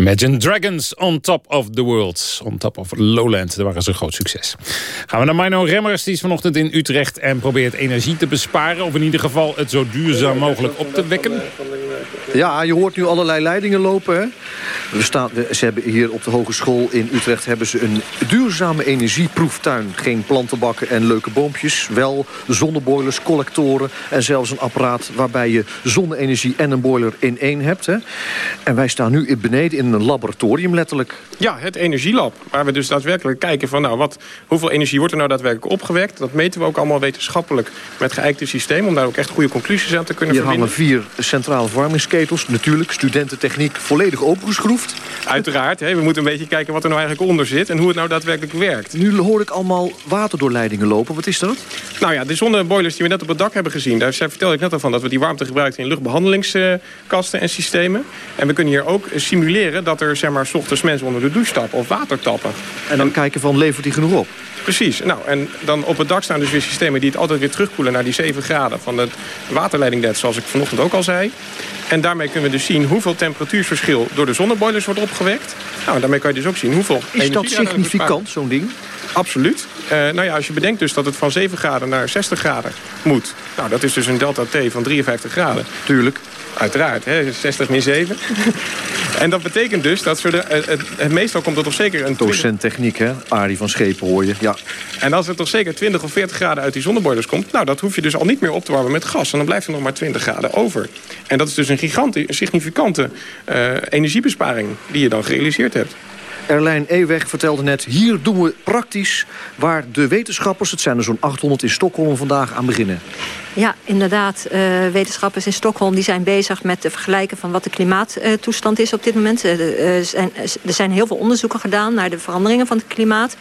Imagine Dragons on top of the world. On top of Lowland. Dat waren ze een groot succes. Gaan we naar Mino Remmers. Die is vanochtend in Utrecht en probeert energie te besparen. Of in ieder geval het zo duurzaam mogelijk op te wekken. Ja, je hoort nu allerlei leidingen lopen. We staan, ze hebben hier op de hogeschool in Utrecht hebben ze een duurzame energieproeftuin. Geen plantenbakken en leuke boompjes. Wel zonneboilers, collectoren en zelfs een apparaat... waarbij je zonne-energie en een boiler in één hebt. Hè? En wij staan nu beneden in een laboratorium letterlijk. Ja, het energielab. Waar we dus daadwerkelijk kijken van... nou, wat, hoeveel energie wordt er nou daadwerkelijk opgewekt. Dat meten we ook allemaal wetenschappelijk met geëikte systemen... om daar ook echt goede conclusies aan te kunnen Hier verbinden. hangen vier centrale verwarmingsketels. Natuurlijk, studententechniek volledig opengeschroefd. Uiteraard, hè, we moeten een beetje kijken wat er nou eigenlijk onder zit... en hoe het nou daadwerkelijk werkt. Nu hoor ik allemaal waterdoorleidingen lopen. Wat is dat? Nou ja, de zonneboilers die we net op het dak hebben gezien... daar vertelde ik net al van dat we die warmte gebruikten in luchtbehandelingskasten en systemen. En we kunnen hier ook simuleren dat er zeg maar, s ochtends mensen onder de douche stappen of water tappen. En dan kijken van, levert die genoeg op? Precies. Nou, en dan op het dak staan dus weer systemen die het altijd weer terugkoelen naar die 7 graden van het waterleidingnet, zoals ik vanochtend ook al zei. En daarmee kunnen we dus zien hoeveel temperatuursverschil door de zonneboilers wordt opgewekt. Nou, en daarmee kan je dus ook zien hoeveel Is dat significant, zo'n ding? Absoluut. Uh, nou ja, als je bedenkt dus dat het van 7 graden naar 60 graden moet. Nou, dat is dus een delta T van 53 graden. Tuurlijk. Uiteraard, hè? 60 min 7. en dat betekent dus dat ze de, het, het, meestal komt er toch zeker een... Docent techniek, hè? Arie van Schepen hoor je, ja. En als er toch zeker 20 of 40 graden uit die zonneboilers komt... nou, dat hoef je dus al niet meer op te warmen met gas. En dan blijft er nog maar 20 graden over. En dat is dus een gigantische, significante uh, energiebesparing... die je dan gerealiseerd hebt. Erlijn Eweg vertelde net, hier doen we praktisch waar de wetenschappers... het zijn er zo'n 800 in Stockholm vandaag aan beginnen. Ja, inderdaad. Uh, wetenschappers in Stockholm die zijn bezig met het vergelijken van wat de klimaattoestand is op dit moment. Uh, er, zijn, er zijn heel veel onderzoeken gedaan naar de veranderingen van het klimaat.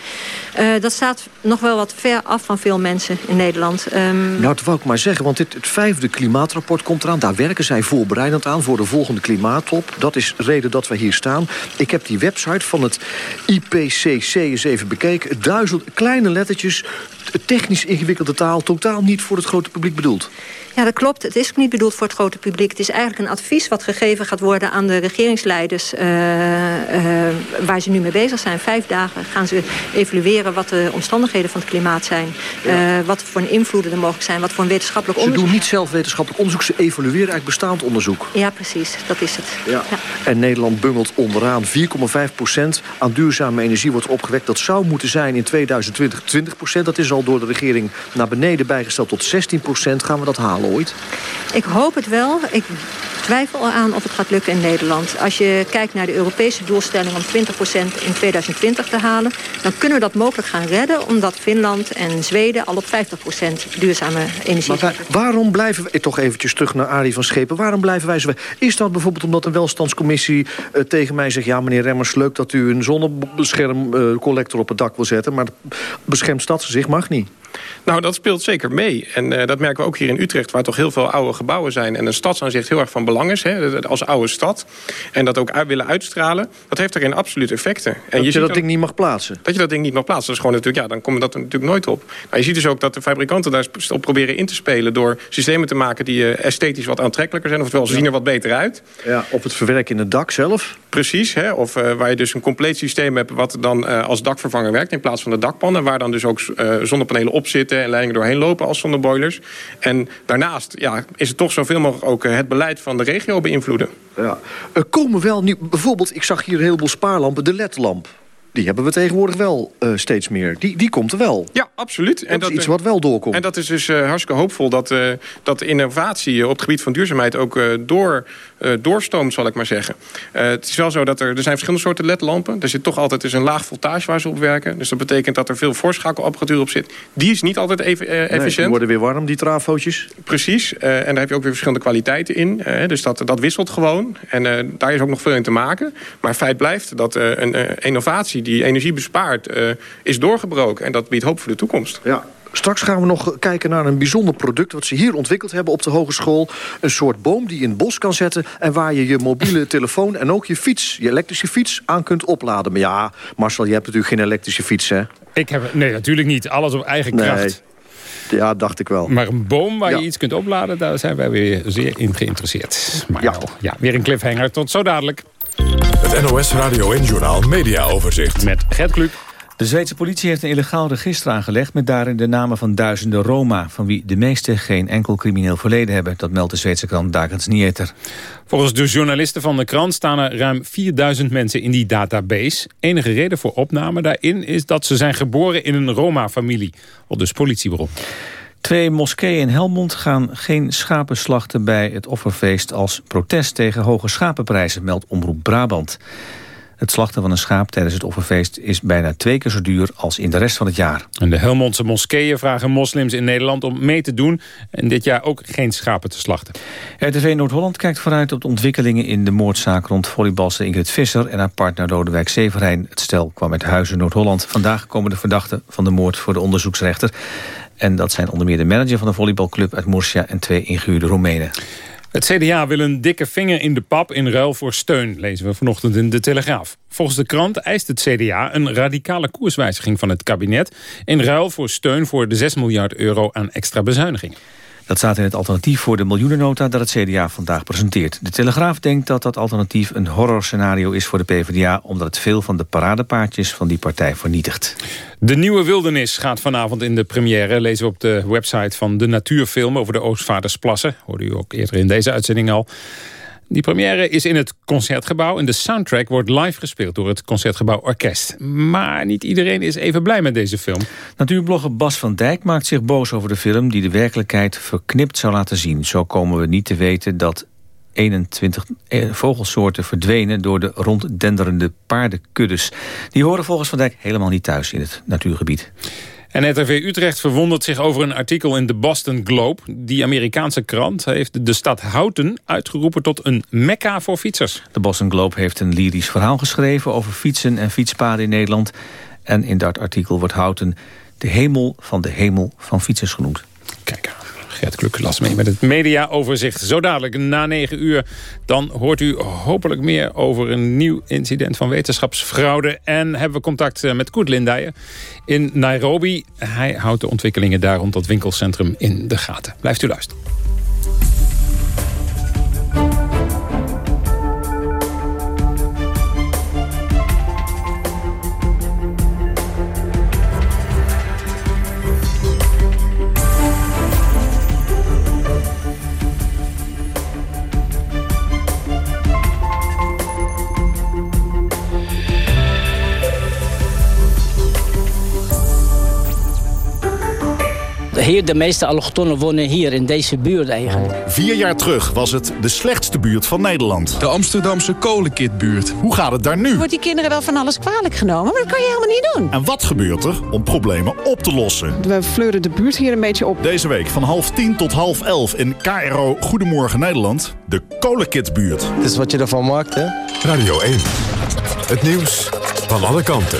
Dat staat nog wel wat ver af van veel mensen in Nederland. Um... Nou, dat wou ik maar zeggen, want dit, het vijfde klimaatrapport komt eraan. Daar werken zij voorbereidend aan voor de volgende klimaattop. Dat is de reden dat we hier staan. Ik heb die website van het IPCC eens even bekeken. Duizend kleine lettertjes, technisch ingewikkelde taal... totaal niet voor het grote publiek bedoeld. Ja, dat klopt. Het is niet bedoeld voor het grote publiek. Het is eigenlijk een advies wat gegeven gaat worden aan de regeringsleiders... Uh, uh, waar ze nu mee bezig zijn. Vijf dagen gaan ze evalueren wat de omstandigheden van het klimaat zijn. Ja. Uh, wat voor een invloeden er mogelijk zijn. Wat voor een wetenschappelijk onderzoek... Ze doen niet zelf wetenschappelijk onderzoek. Ze evalueren eigenlijk bestaand onderzoek. Ja, precies. Dat is het. Ja. ja. En Nederland bungelt onderaan. 4,5 procent aan duurzame energie wordt opgewekt. Dat zou moeten zijn in 2020 20 procent. Dat is al door de regering naar beneden bijgesteld tot 16 procent. Gaan we dat halen? ooit? Ik hoop het wel. Ik twijfel aan of het gaat lukken in Nederland. Als je kijkt naar de Europese doelstelling om 20% in 2020 te halen... dan kunnen we dat mogelijk gaan redden... omdat Finland en Zweden al op 50% duurzame energie maar waarom blijven we... Toch eventjes terug naar Arie van Schepen. Waarom blijven wij zo... Is dat bijvoorbeeld omdat een welstandscommissie uh, tegen mij zegt... ja, meneer Remmers, leuk dat u een zonnebeschermcollector uh, op het dak wil zetten... maar beschermd stadsgezicht mag niet. Nou, dat speelt zeker mee. En uh, dat merken we ook hier in Utrecht, waar toch heel veel oude gebouwen zijn... en een stadsaanzicht heel erg van belang is, hè, als oude stad. En dat ook uit willen uitstralen. Dat heeft daarin absoluut effecten. En dat je, je dat ding niet mag plaatsen? Dat je dat ding niet mag plaatsen. Dat is gewoon natuurlijk, ja, dan komt dat er natuurlijk nooit op. Maar je ziet dus ook dat de fabrikanten daar op proberen in te spelen... door systemen te maken die uh, esthetisch wat aantrekkelijker zijn. Oftewel, ze zien er wat beter uit. Ja, op het verwerken in het dak zelf. Precies, hè, of uh, waar je dus een compleet systeem hebt... wat dan uh, als dakvervanger werkt in plaats van de dakpannen... waar dan dus ook zonnepanelen op zitten en leidingen doorheen lopen als zonneboilers. En daarnaast ja, is het toch zoveel mogelijk ook het beleid van de regio beïnvloeden. Ja. Er komen wel nu, bijvoorbeeld, ik zag hier een heleboel spaarlampen, de ledlamp. Die hebben we tegenwoordig wel uh, steeds meer. Die, die komt er wel. Ja, absoluut. Dat en dat is iets wat wel doorkomt. En dat is dus uh, hartstikke hoopvol dat, uh, dat innovatie op het gebied van duurzaamheid ook door, doorstoomt, zal ik maar zeggen. het is wel zo dat er, er zijn verschillende soorten ledlampen. Er zit toch altijd dus een laag voltage waar ze op werken. Dus dat betekent dat er veel voorschakelapparatuur op zit. Die is niet altijd even efficiënt. die worden weer warm, die trafootjes. Precies. en daar heb je ook weer verschillende kwaliteiten in. dus dat, dat wisselt gewoon. En daar is ook nog veel in te maken. Maar feit blijft dat een innovatie die energie bespaart, uh, is doorgebroken. En dat biedt hoop voor de toekomst. Ja. Straks gaan we nog kijken naar een bijzonder product... wat ze hier ontwikkeld hebben op de hogeschool. Een soort boom die je in het bos kan zetten... en waar je je mobiele telefoon en ook je fiets, je elektrische fiets... aan kunt opladen. Maar ja, Marcel, je hebt natuurlijk geen elektrische fiets, hè? Ik heb, nee, natuurlijk niet. Alles op eigen kracht. Ja, dacht ik wel. Maar een boom waar je iets kunt opladen... daar zijn wij weer zeer in geïnteresseerd. Maar ja. ja, weer een cliffhanger. Tot zo dadelijk. Het NOS Radio en Journal Media Overzicht. Met Gert Kluk. De Zweedse politie heeft een illegaal register aangelegd... met daarin de namen van duizenden Roma... van wie de meeste geen enkel crimineel verleden hebben. Dat meldt de Zweedse krant Dagens Nyheter. Volgens de journalisten van de krant staan er ruim 4000 mensen in die database. Enige reden voor opname daarin is dat ze zijn geboren in een Roma-familie. Op dus politiebureau. Twee moskeeën in Helmond gaan geen schapen slachten bij het offerfeest... als protest tegen hoge schapenprijzen, meldt Omroep Brabant. Het slachten van een schaap tijdens het offerfeest is bijna twee keer zo duur als in de rest van het jaar. En de Helmondse moskeeën vragen moslims in Nederland om mee te doen en dit jaar ook geen schapen te slachten. RTV Noord-Holland kijkt vooruit op de ontwikkelingen in de moordzaak rond volleybalster Ingrid Visser en haar partner Rodewijk Severijn. Het stel kwam uit Huizen Noord-Holland. Vandaag komen de verdachten van de moord voor de onderzoeksrechter. En dat zijn onder meer de manager van de volleybalclub uit Murcia en twee ingehuurde Roemenen. Het CDA wil een dikke vinger in de pap in ruil voor steun, lezen we vanochtend in De Telegraaf. Volgens de krant eist het CDA een radicale koerswijziging van het kabinet... in ruil voor steun voor de 6 miljard euro aan extra bezuinigingen. Dat staat in het alternatief voor de miljoenennota dat het CDA vandaag presenteert. De Telegraaf denkt dat dat alternatief een horrorscenario is voor de PvdA... omdat het veel van de paradepaardjes van die partij vernietigt. De Nieuwe Wildernis gaat vanavond in de première. Lezen we op de website van de Natuurfilm over de Oostvaardersplassen. Hoorde u ook eerder in deze uitzending al. Die première is in het Concertgebouw en de soundtrack wordt live gespeeld door het Concertgebouw Orkest. Maar niet iedereen is even blij met deze film. Natuurblogger Bas van Dijk maakt zich boos over de film die de werkelijkheid verknipt zou laten zien. Zo komen we niet te weten dat 21 eh, vogelsoorten verdwenen door de ronddenderende paardenkuddes. Die horen volgens Van Dijk helemaal niet thuis in het natuurgebied. En RTV Utrecht verwondert zich over een artikel in de Boston Globe. Die Amerikaanse krant heeft de stad Houten uitgeroepen tot een mekka voor fietsers. De Boston Globe heeft een lyrisch verhaal geschreven over fietsen en fietspaden in Nederland. En in dat artikel wordt Houten de hemel van de hemel van fietsers genoemd. Kijk Gert Kluk las mee met het mediaoverzicht. Zo dadelijk na 9 uur. Dan hoort u hopelijk meer over een nieuw incident van wetenschapsfraude. En hebben we contact eh, met Koet Lindijen in Nairobi. Hij houdt de ontwikkelingen daar rond dat winkelcentrum in de gaten. Blijft u luisteren. Hier, de meeste allochtonnen wonen hier in deze buurt eigenlijk. Vier jaar terug was het de slechtste buurt van Nederland. De Amsterdamse kolenkitbuurt. Hoe gaat het daar nu? Wordt die kinderen wel van alles kwalijk genomen, maar dat kan je helemaal niet doen. En wat gebeurt er om problemen op te lossen? We fleuren de buurt hier een beetje op. Deze week van half tien tot half elf in KRO Goedemorgen Nederland. De kolenkitbuurt. Het is wat je ervan maakt, hè? Radio 1. Het nieuws van alle kanten.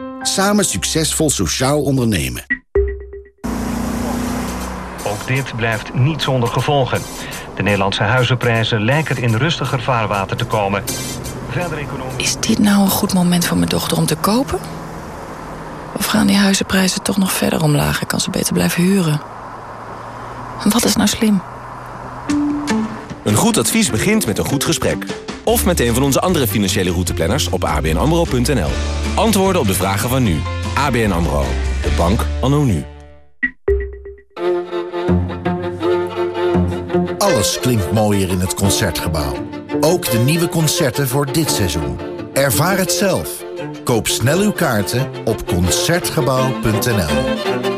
Samen succesvol sociaal ondernemen. Ook dit blijft niet zonder gevolgen. De Nederlandse huizenprijzen lijken in rustiger vaarwater te komen. Verder. Is dit nou een goed moment voor mijn dochter om te kopen? Of gaan die huizenprijzen toch nog verder omlaag? Ik kan ze beter blijven huren. Wat is nou slim? Een goed advies begint met een goed gesprek. Of met een van onze andere financiële routeplanners op abnamro.nl. Antwoorden op de vragen van nu. ABN AMRO. De bank anno nu. Alles klinkt mooier in het Concertgebouw. Ook de nieuwe concerten voor dit seizoen. Ervaar het zelf. Koop snel uw kaarten op Concertgebouw.nl.